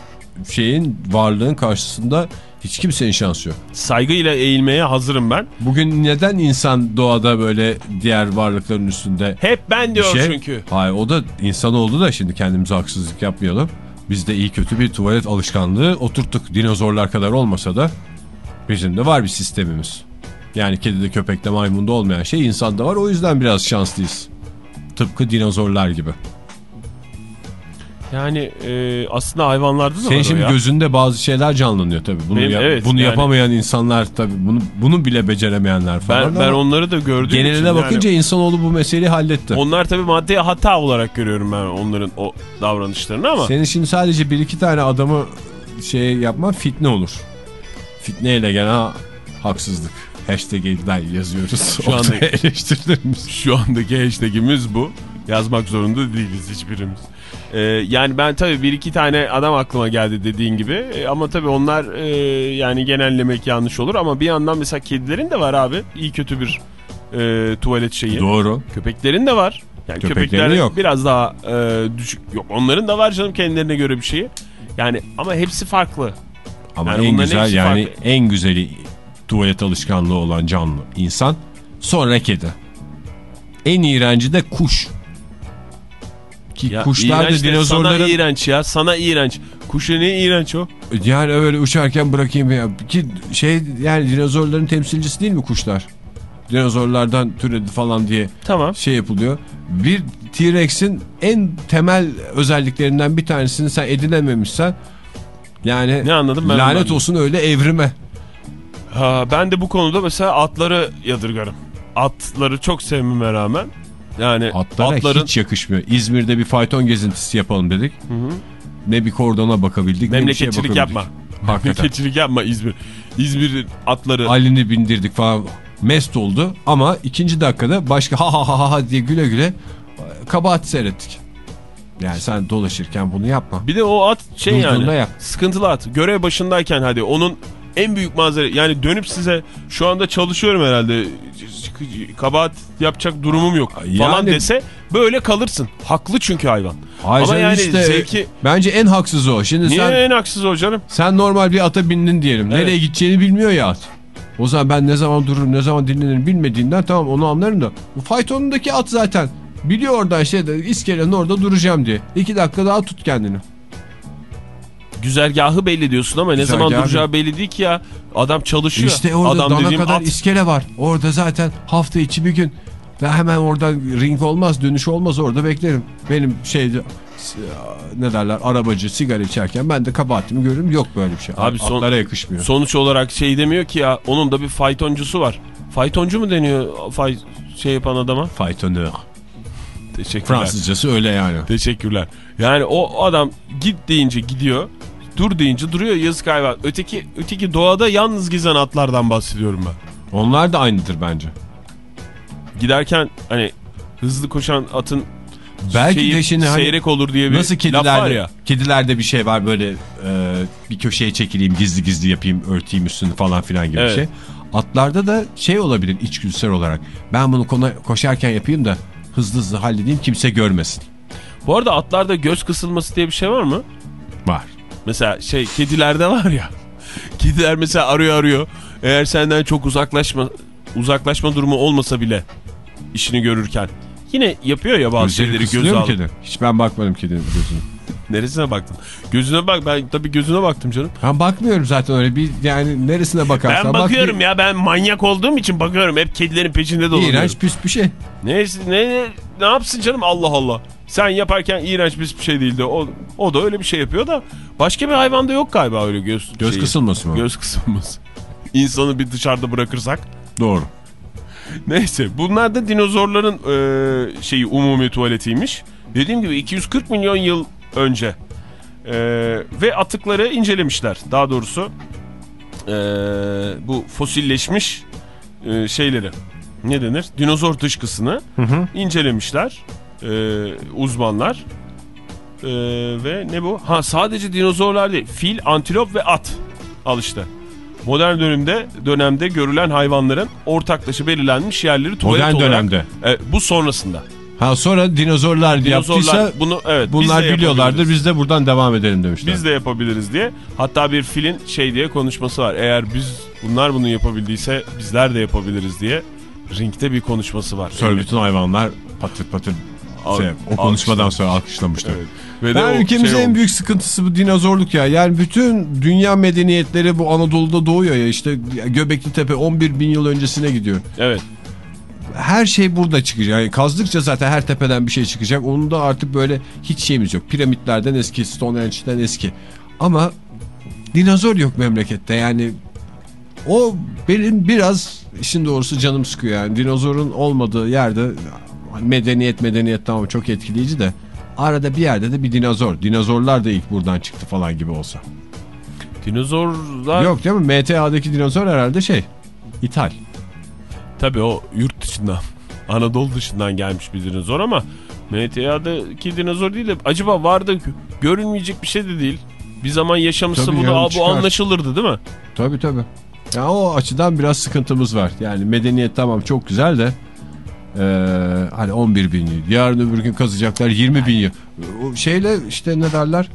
şeyin varlığın karşısında hiç kimsenin şansı yok. saygıyla eğilmeye hazırım ben. Bugün neden insan doğada böyle diğer varlıkların üstünde Hep ben diyor şey? çünkü. Hayır o da insan oldu da şimdi kendimize haksızlık yapmayalım. Biz de iyi kötü bir tuvalet alışkanlığı oturttuk. Dinozorlar kadar olmasa da bizim de var bir sistemimiz. Yani kedide köpekte maymunda olmayan şey insanda var. O yüzden biraz şanslıyız. Tıpkı dinozorlar gibi. Yani e, aslında hayvanlarda da Senin var şimdi ya. gözünde bazı şeyler canlanıyor tabii. Bunu, Benim- yap- evet, bunu yani- yapamayan insanlar tabii. Bunu, bunu bile beceremeyenler falan. Ben, ben onları da gördüğüm için Geneline yani- bakınca insanoğlu bu meseleyi halletti. Onlar tabii maddi hata olarak görüyorum ben onların o davranışlarını ama. Senin şimdi sadece bir iki tane adamı şey yapma fitne olur. Fitneyle gelen haksızlık. Hashtag'den yazıyoruz. Şu anda- eleştirilerimiz. Şu andaki hashtagimiz bu. Yazmak zorunda değiliz hiçbirimiz. Ee, yani ben tabii bir iki tane adam aklıma geldi dediğin gibi. Ee, ama tabii onlar e, yani genellemek yanlış olur. Ama bir yandan mesela kedilerin de var abi. İyi kötü bir e, tuvalet şeyi. Doğru. Köpeklerin de var. Yani köpekler yok. biraz daha e, düşük. Yok onların da var canım kendilerine göre bir şeyi. Yani ama hepsi farklı. Ama Yani en güzel yani farklı. en güzeli tuvalet alışkanlığı olan canlı insan. Sonra kedi. En iğrenci de kuş. Ki Ya kuşlar da dinozorların Sana iğrenç ya sana iğrenç. Kuşu ne iğrenç o? yani öyle uçarken bırakayım ya. Ki şey yani dinozorların temsilcisi değil mi kuşlar? Dinozorlardan türedi falan diye Tamam. şey yapılıyor. Bir T-Rex'in en temel özelliklerinden bir tanesini sen edinememişsen yani Ne anladım ben lanet anlamadım. olsun öyle evrime. Ha, ben de bu konuda mesela atları yadırgarım. Atları çok sevmeme rağmen. Yani Atlara atların hiç yakışmıyor. İzmir'de bir fayton gezintisi yapalım dedik. Ne bir kordona bakabildik ne bir şeye memleketçilik bakabildik. yapma. Hakikaten. Memleketçilik yapma İzmir. İzmir'in atları. Ali'ni bindirdik falan mest oldu ama ikinci dakikada başka ha ha ha ha diye güle güle kabahat seyrettik. Yani sen dolaşırken bunu yapma. Bir de o at şey Durduğunda yani yap. sıkıntılı at. Görev başındayken hadi onun en büyük manzara yani dönüp size şu anda çalışıyorum herhalde kabahat yapacak durumum yok falan Yani- dese böyle kalırsın. Haklı çünkü hayvan. Hayır Ama yani işte zevki bence en haksız o. Şimdi niye sen en haksız o canım? sen normal bir ata bindin diyelim. Evet. Nereye gideceğini bilmiyor ya at. O zaman ben ne zaman dururum ne zaman dinlenirim bilmediğinden tamam onu anlarım da. Bu faytonundaki at zaten biliyor oradan şeyde iskelenin orada duracağım diye. İki dakika daha tut kendini. Güzergahı belli diyorsun ama ne zaman duracağı belli değil ki ya. Adam çalışıyor. İşte orada Adam dana kadar at. iskele var. Orada zaten hafta içi bir gün. Ve hemen orada ring olmaz dönüş olmaz orada beklerim. Benim şeyde ne derler arabacı sigara içerken ben de kabahatimi görürüm yok böyle bir şey. Abi son- Atlara yakışmıyor. Sonuç olarak şey demiyor ki ya onun da bir faytoncusu var. Faytoncu mu deniyor fay şey yapan adama? Faytonör. Teşekkürler. Fransızcası öyle yani. Teşekkürler. Yani o adam git deyince gidiyor. Dur deyince duruyor yazık hayvan. Öteki öteki doğada yalnız gezen atlardan bahsediyorum ben. Onlar da aynıdır bence. Giderken hani hızlı koşan atın Belki şeyi de şimdi hani seyrek olur diye bir nasıl laf var kedilerde, ya. kedilerde bir şey var böyle e, bir köşeye çekileyim gizli gizli yapayım örteyim üstünü falan filan gibi Evet. bir şey. Atlarda da şey olabilir içgüdüsel olarak. Ben bunu koşarken yapayım da hızlı hızlı halledeyim kimse görmesin. Bu arada atlarda göz kısılması diye bir şey var mı? Var. Mesela şey kedilerde var ya. Kediler mesela arıyor arıyor. Eğer senden çok uzaklaşma uzaklaşma durumu olmasa bile işini görürken yine yapıyor ya bazı Gözleri şeyleri göz kısılıyor mu al. kedi? Hiç ben bakmadım kedinin gözüne. Neresine baktın? Gözüne bak ben tabii gözüne baktım canım. Ben bakmıyorum zaten öyle bir yani neresine bakarsan Ben bak bakıyorum bir ya ben manyak olduğum için bakıyorum. Hep kedilerin peşinde dolanıyorum. İğrenç pis bir şey. Ne, ne, ne, ne yapsın canım Allah Allah. Sen yaparken iğrenç bir şey değildi. O, o da öyle bir şey yapıyor da başka bir hayvanda yok galiba öyle göz Göz şeyi. kısılması mı? Göz kısılması. İnsanı bir dışarıda bırakırsak. Doğru. Neyse bunlar da dinozorların e, şeyi umumi tuvaletiymiş. Dediğim gibi 240 milyon yıl önce. Ee, ve atıkları incelemişler. Daha doğrusu ee, bu fosilleşmiş e, şeyleri ne denir? Dinozor dışkısını incelemişler ee, uzmanlar. Ee, ve ne bu? Ha sadece dinozorlar değil. Fil, antilop ve at. Al işte. Modern dönemde dönemde görülen hayvanların ortaklaşa belirlenmiş yerleri tuvalet Modern olarak. dönemde. E, bu sonrasında. Ha sonra dinozorlar, Dinozorlar yaptıysa bunu evet biz bunlar de biliyorlardır biz de buradan devam edelim demişler. Biz de yapabiliriz diye. Hatta bir filin şey diye konuşması var. Eğer biz bunlar bunu yapabildiyse bizler de yapabiliriz diye ringde bir konuşması var. Sonra bütün hayvanlar patır patır şey, o konuşmadan sonra alkışlamışlar. Evet. Ve de o ülkemizin şey en büyük sıkıntısı bu dinozorluk ya. Yani bütün dünya medeniyetleri bu Anadolu'da doğuyor ya. İşte Göbekli Tepe 11 bin yıl öncesine gidiyor. Evet. Her şey burada çıkacak. Yani kazdıkça zaten her tepeden bir şey çıkacak. Onun da artık böyle hiç şeyimiz yok. Piramitlerden eski, Stonehenge'den eski. Ama dinozor yok memlekette. Yani o benim biraz işin doğrusu canım sıkıyor yani. Dinozorun olmadığı yerde medeniyet medeniyet tamam çok etkileyici de arada bir yerde de bir dinozor. Dinozorlar da ilk buradan çıktı falan gibi olsa. Dinozorlar Yok değil mi? MTA'daki dinozor herhalde şey ithal. tabii o yurt dışından Anadolu dışından gelmiş bir dinozor ama MTA'daki dinozor değil de acaba vardı görünmeyecek bir şey de değil. Bir zaman yaşamışsa Tabii bunu bu anlaşılırdı değil mi? Tabii tabii. Ya o açıdan biraz sıkıntımız var. Yani medeniyet tamam çok güzel de eee, hani 11 bin yıl. Yarın öbür gün kazacaklar 20 bin yıl. Şeyle işte ne derler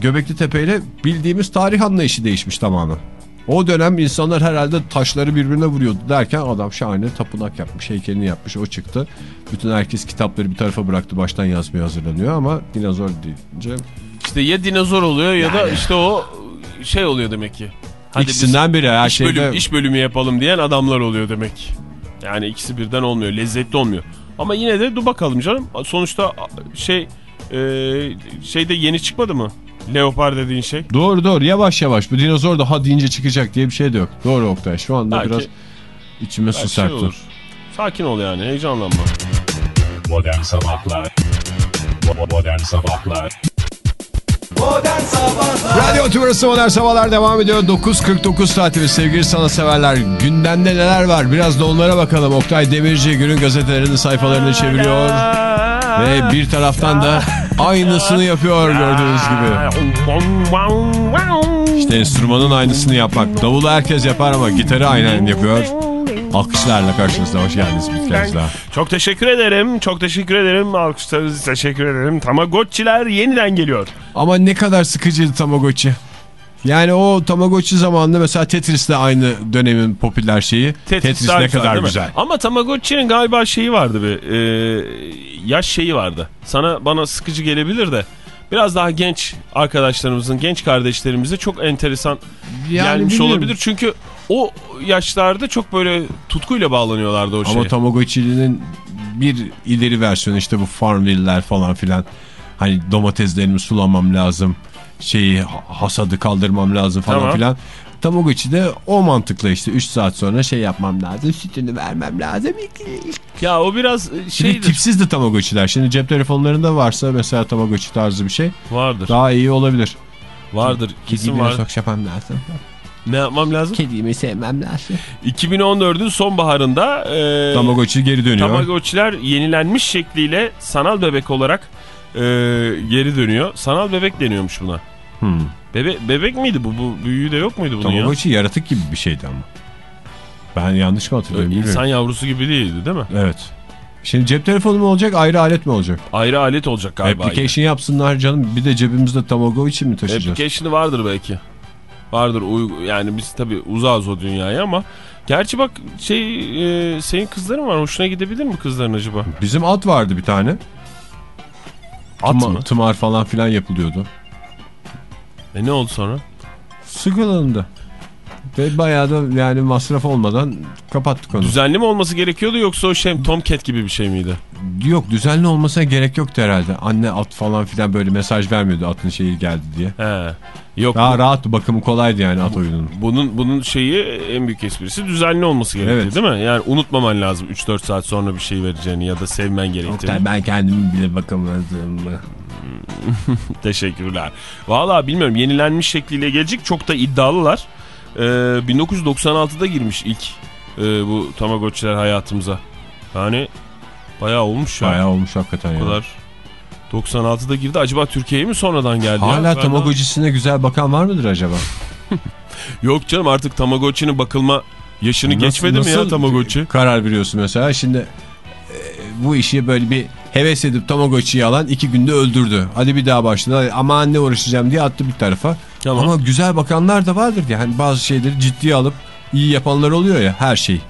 Göbekli Tepe ile bildiğimiz tarih anlayışı değişmiş tamamen. O dönem insanlar herhalde taşları birbirine vuruyordu derken adam şahane tapınak yapmış, heykelini yapmış, o çıktı. Bütün herkes kitapları bir tarafa bıraktı, baştan yazmaya hazırlanıyor ama dinozor deyince İşte ya dinozor oluyor ya da işte o şey oluyor demek ki. Hadi ikisinden biri her iş, şeyde bölüm, iş bölümü yapalım diyen adamlar oluyor demek. Yani ikisi birden olmuyor. Lezzetli olmuyor. Ama yine de dur bakalım canım. Sonuçta şey e, şeyde yeni çıkmadı mı? Leopar dediğin şey. Doğru doğru yavaş yavaş bu dinozor da ha deyince çıkacak diye bir şey de yok. Doğru Oktay şu anda Belki- biraz içime su şey serpti. olur. Sakin ol yani heyecanlanma. Modern Sabahlar Modern Sabahlar Modern Sabahlar Radyo Tümrüt'ü Modern Sabahlar devam ediyor. 9.49 saatimiz sevgili sanatseverler. Gündemde neler var biraz da onlara bakalım. Oktay Demirci günün gazetelerinin sayfalarını çeviriyor. Ve bir taraftan da aynısını yapıyor gördüğünüz gibi. İşte enstrümanın aynısını yapmak. Davulu herkes yapar ama gitarı aynen yapıyor. Alkışlarla karşınızda hoş geldiniz daha. Çok teşekkür ederim. Çok teşekkür ederim. Alkışlarınızı teşekkür ederim. Tamagotçiler yeniden geliyor. Ama ne kadar sıkıcıydı Tamagotchi. Yani o Tamagotchi zamanında mesela Tetris de aynı dönemin popüler şeyi. Tetris, daha ne güzel, kadar güzel. Ama Tamagotchi'nin galiba şeyi vardı bir e, yaş şeyi vardı. Sana bana sıkıcı gelebilir de biraz daha genç arkadaşlarımızın, genç kardeşlerimize çok enteresan gelmiş bilmiyorum. olabilir. Çünkü o yaşlarda çok böyle tutkuyla bağlanıyorlardı o şeye. Ama Tamagotchi'nin bir ileri versiyonu işte bu Farmville'ler falan filan. Hani domateslerimi sulamam lazım. Şeyi ha- hasadı kaldırmam lazım falan Tamam. filan. Tamagotchi de o mantıkla işte 3 saat sonra şey yapmam lazım. Sütünü vermem lazım. Ya o biraz e, şeydir. tipsizdi Tamagotchi'ler. Şimdi cep telefonlarında varsa mesela Tamagotchi tarzı bir şey Vardır. daha iyi olabilir. Vardır. Kesin var. lazım. Ne yapmam lazım? Kedimi sevmem lazım. 2014'ün sonbaharında e, Tamagotchi geri dönüyor. Tamagotchi'ler yenilenmiş şekliyle sanal bebek olarak e, geri dönüyor. Sanal bebek deniyormuş buna. Hmm. Bebe bebek miydi bu? Bu büyüğü de yok muydu bunun ya? Tamagotchi yaratık gibi bir şeydi ama. Ben yanlış mı hatırlıyorum bilmiyorum. İnsan yavrusu gibi değildi değil mi? Evet. Şimdi cep telefonu mu olacak ayrı alet mi olacak? Ayrı alet olacak galiba. Application yapsınlar canım. Bir de cebimizde Tamagotchi mi taşıyacağız? Application'ı vardır belki. Vardır. Yani biz tabii uzağız o dünyaya ama gerçi bak şey e, senin kızların var. Hoşuna gidebilir mi kızların acaba? Bizim at vardı bir tane. At Tımar, mı? tımar falan filan yapılıyordu. E ne oldu sonra? Sıkılındı. Ve bayağı da yani masraf olmadan kapattık onu. Düzenli mi olması gerekiyordu yoksa o şey Tomcat gibi bir şey miydi? Yok düzenli olmasına gerek yoktu herhalde. Anne at falan filan böyle mesaj vermiyordu atın şeyi geldi diye. He. Yok Daha bu- rahat bakımı kolaydı yani at oyununun. bunun bunun şeyi en büyük esprisi düzenli olması gerekiyor Evet. değil mi? Yani unutmaman lazım 3-4 saat sonra bir şey vereceğini ya da sevmen gerektiğini. Oktay ben kendimi bile bakamadım. Teşekkürler. Valla bilmiyorum yenilenmiş şekliyle gelecek çok da iddialılar. Ee, 1996'da girmiş ilk e, bu Tamagotchi'ler hayatımıza. Yani bayağı olmuş ya. Bayağı olmuş hakikaten O ya. kadar. 96'da girdi. Acaba Türkiye'ye mi sonradan geldi? ya? Hala Ben Tamagotchi'sine güzel bakan var mıdır acaba? Yok canım artık Tamagotchi'nin bakılma yaşını Nasıl- geçmedi mi ya nasıl Tamagotchi? Karar veriyorsun mesela şimdi e, bu işi böyle bir heves edip Tamagotchi'yi alan iki günde öldürdü. Hadi bir daha başladı ama ne uğraşacağım diye attı bir tarafa. Tamam. Ama güzel bakanlar da vardır yani bazı şeyleri ciddiye alıp iyi yapanlar oluyor ya her şey.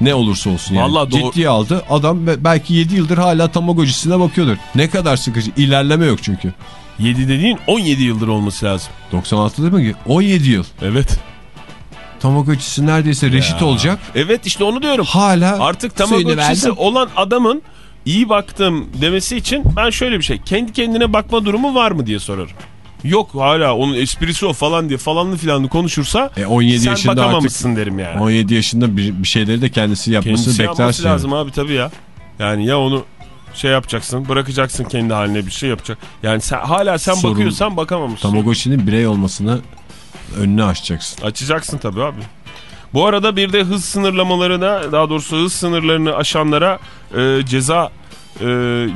Ne olursa olsun yani. Vallahi doğru- Ciddiye aldı. Adam be- belki 7 yıldır hala Tamagotchi'sine bakıyordur. Ne kadar sıkıcı. İlerleme yok çünkü. 7 dediğin 17 yıldır olması lazım. 96'da mı ki? 17 yıl. Evet. Tamagotchi'si neredeyse reşit olacak. Evet işte onu diyorum. Hala Artık Tamagotchi'si olan adamın iyi baktım demesi için ben şöyle bir şey. Kendi kendine bakma durumu var mı diye sorarım. Yok hala onun esprisi o falan diye falanlı filanlı konuşursa E, 17 sen yaşında bakamamışsın derim yani. 17 yaşında bir, bir şeyleri de kendisi yapmasını Kendisi beklersin. yani. lazım abi tabii ya. Yani ya onu şey yapacaksın bırakacaksın kendi haline bir şey yapacak. Yani sen, hala sen Sorun- bakıyorsan bakamamışsın. Tamagotchi'nin birey olmasını önünü açacaksın. Açacaksın tabii abi. Bu arada bir de hız sınırlamalarına daha doğrusu hız sınırlarını aşanlara e, ceza e,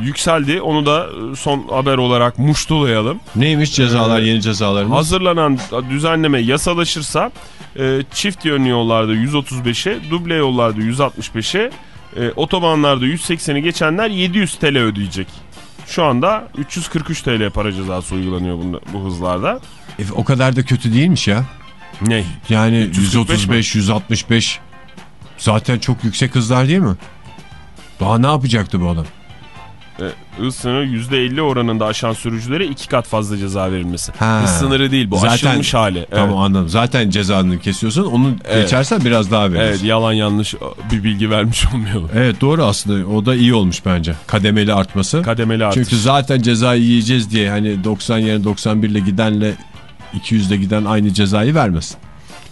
yükseldi. Onu da e, son haber olarak muştulayalım. Neymiş cezalar, Ee, yeni cezalarımız? Hazırlanan düzenleme yasalaşırsa e, çift yönlü yollarda 135'e, duble yollarda 165'e, e, otobanlarda 180'i geçenler 700 TL ödeyecek. Şu anda 343 TL para cezası uygulanıyor bunda, bu hızlarda. E, o kadar da kötü değilmiş ya. Ne? Yani 345 mi? 135, 165 zaten çok yüksek hızlar değil mi? Daha ne yapacaktı bu adam? E, hız sınırı %50 oranında aşan sürücülere iki kat fazla ceza verilmesi. Ha. Hız sınırı değil bu Zaten- aşılmış hali. Evet. Tamam anladım. Zaten cezanı kesiyorsun. Onu Evet. geçersen biraz daha Evet verirsin. yalan yanlış bir bilgi vermiş olmayalım. Evet doğru aslında. O da iyi olmuş bence. Kademeli artması. Kademeli artış. Çünkü zaten cezayı yiyeceğiz diye hani 90 yerine 91 ile gidenle 200'de giden aynı cezayı vermesin.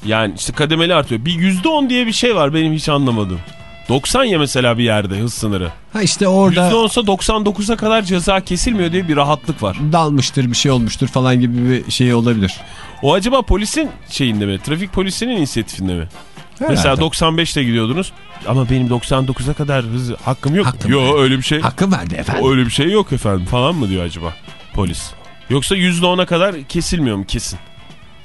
Yani işte kademeli artıyor. Bir %10 diye bir şey var benim hiç anlamadığım. 90 ya mesela bir yerde hız sınırı. Ha işte orada %10'sa 99'a kadar ceza kesilmiyor diye bir rahatlık var. dalmıştır bir şey olmuştur falan gibi bir şey olabilir. O acaba polisin şeyinde mi? Trafik polisinin inisiyatifinde mi? Mesela Herhalde. 95'te gidiyordunuz ama benim 99'a kadar hız hakkım yok. Hakkım yok yok. öyle bir şey. Hakkı verdi efendim. Öyle bir şey yok efendim falan mı diyor acaba polis? Yoksa %10'a kadar kesilmiyor mu kesin?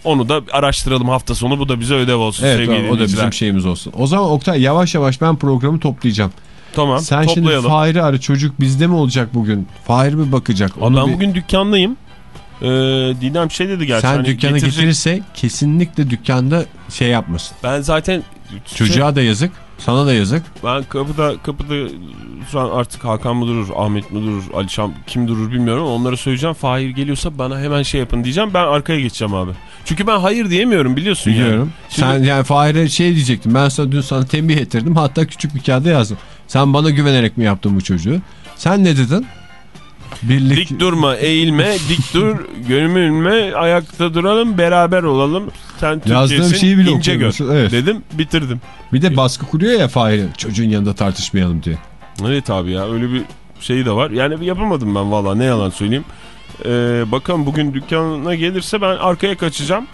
Onu da araştıralım hafta sonu bu da bize ödev olsun Evet sevgili o, o da bizim şeyimiz olsun. O zaman Oktay yavaş yavaş ben programı toplayacağım. Tamam Sen toplayalım. şimdi Fahir'i ara çocuk bizde mi olacak bugün? Fahir mi bakacak? Onu ben bir- bugün dükkandayım. Ee, Didem şey dedi gerçi. Sen hani dükkana getirecek- getirirse kesinlikle dükkanda şey yapmasın. Ben zaten Çocuğa da yazık, sana da yazık. Ben kapıda kapıda şu an artık Hakan mı durur, Ahmet mi durur, Alişan kim durur bilmiyorum ama onlara söyleyeceğim. Fahir geliyorsa bana hemen şey yapın diyeceğim. Ben arkaya geçeceğim abi. Çünkü ben hayır diyemiyorum biliyorsun yani. Biliyorum. Şimdi- Sen yani Fahir'e şey diyecektim. Ben sana dün sana tembih ettirdim. Hatta küçük bir kağıda yazdım. Sen bana güvenerek mi yaptın bu çocuğu? Sen ne dedin? Birlik... Dik durma, eğilme, dik dur, gömülme, ayakta duralım, beraber olalım. Sen Türkiye'sin, şeyi bile ince gör. evet. Dedim, bitirdim. Bir de baskı kuruyor ya Fahir'e. Çocuğun yanında tartışmayalım diye. Evet abi ya öyle bir şey de var. Yani yapamadım ben valla ne yalan söyleyeyim. Ee, bakalım bugün dükkana gelirse ben arkaya kaçacağım.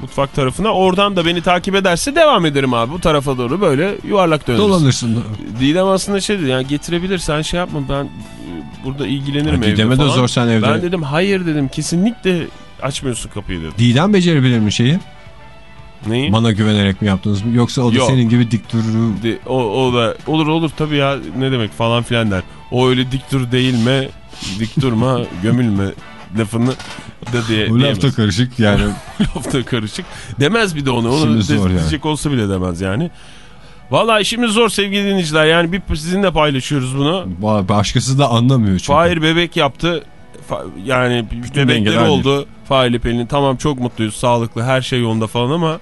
Mutfak tarafına. Oradan da beni takip ederse devam ederim abi. Bu tarafa doğru böyle yuvarlak döneriz. Dolanırsın. Didem aslında şey dedi yani getirebilirsen şey yapma ben e, burada ilgilenirim Ha, Didem'e de zor sen evde. Ben dedim hayır dedim kesinlikle açmıyorsun kapıyı dedim. Didem becerebilir mi şeyi? Neyi? Bana güvenerek mi yaptınız mı? Yoksa o da Yok. senin gibi dik durur. De- o, o da olur olur tabii ya ne demek falan filan der. O öyle dik dur değilme, dik durma, gömülme lafını da diye Bu lafta karışık yani. lafta karışık. Demez bir de onu. Onu de- zor yani. diyecek olsa bile demez yani. Valla işimiz zor sevgili dinleyiciler. Yani bir sizinle paylaşıyoruz bunu. Başkası da anlamıyor çünkü. Fahir bebek yaptı. yani dengeler bebekleri değil. oldu. Faili Pelin tamam çok mutluyuz, sağlıklı, her şey yolunda falan ama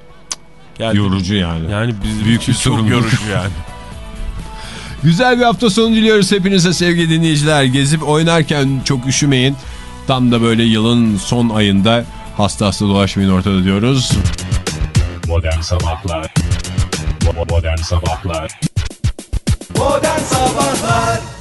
yani, Yorucu yani. yani biz Büyük için bir çok yorucu yani. Güzel bir hafta sonu diliyoruz hepinize sevgili dinleyiciler. Gezip oynarken çok üşümeyin. Tam da böyle yılın son ayında hasta hasta dolaşmayın ortada diyoruz. Modern Sabahlar. Modern Sabahlar. Modern Sabahlar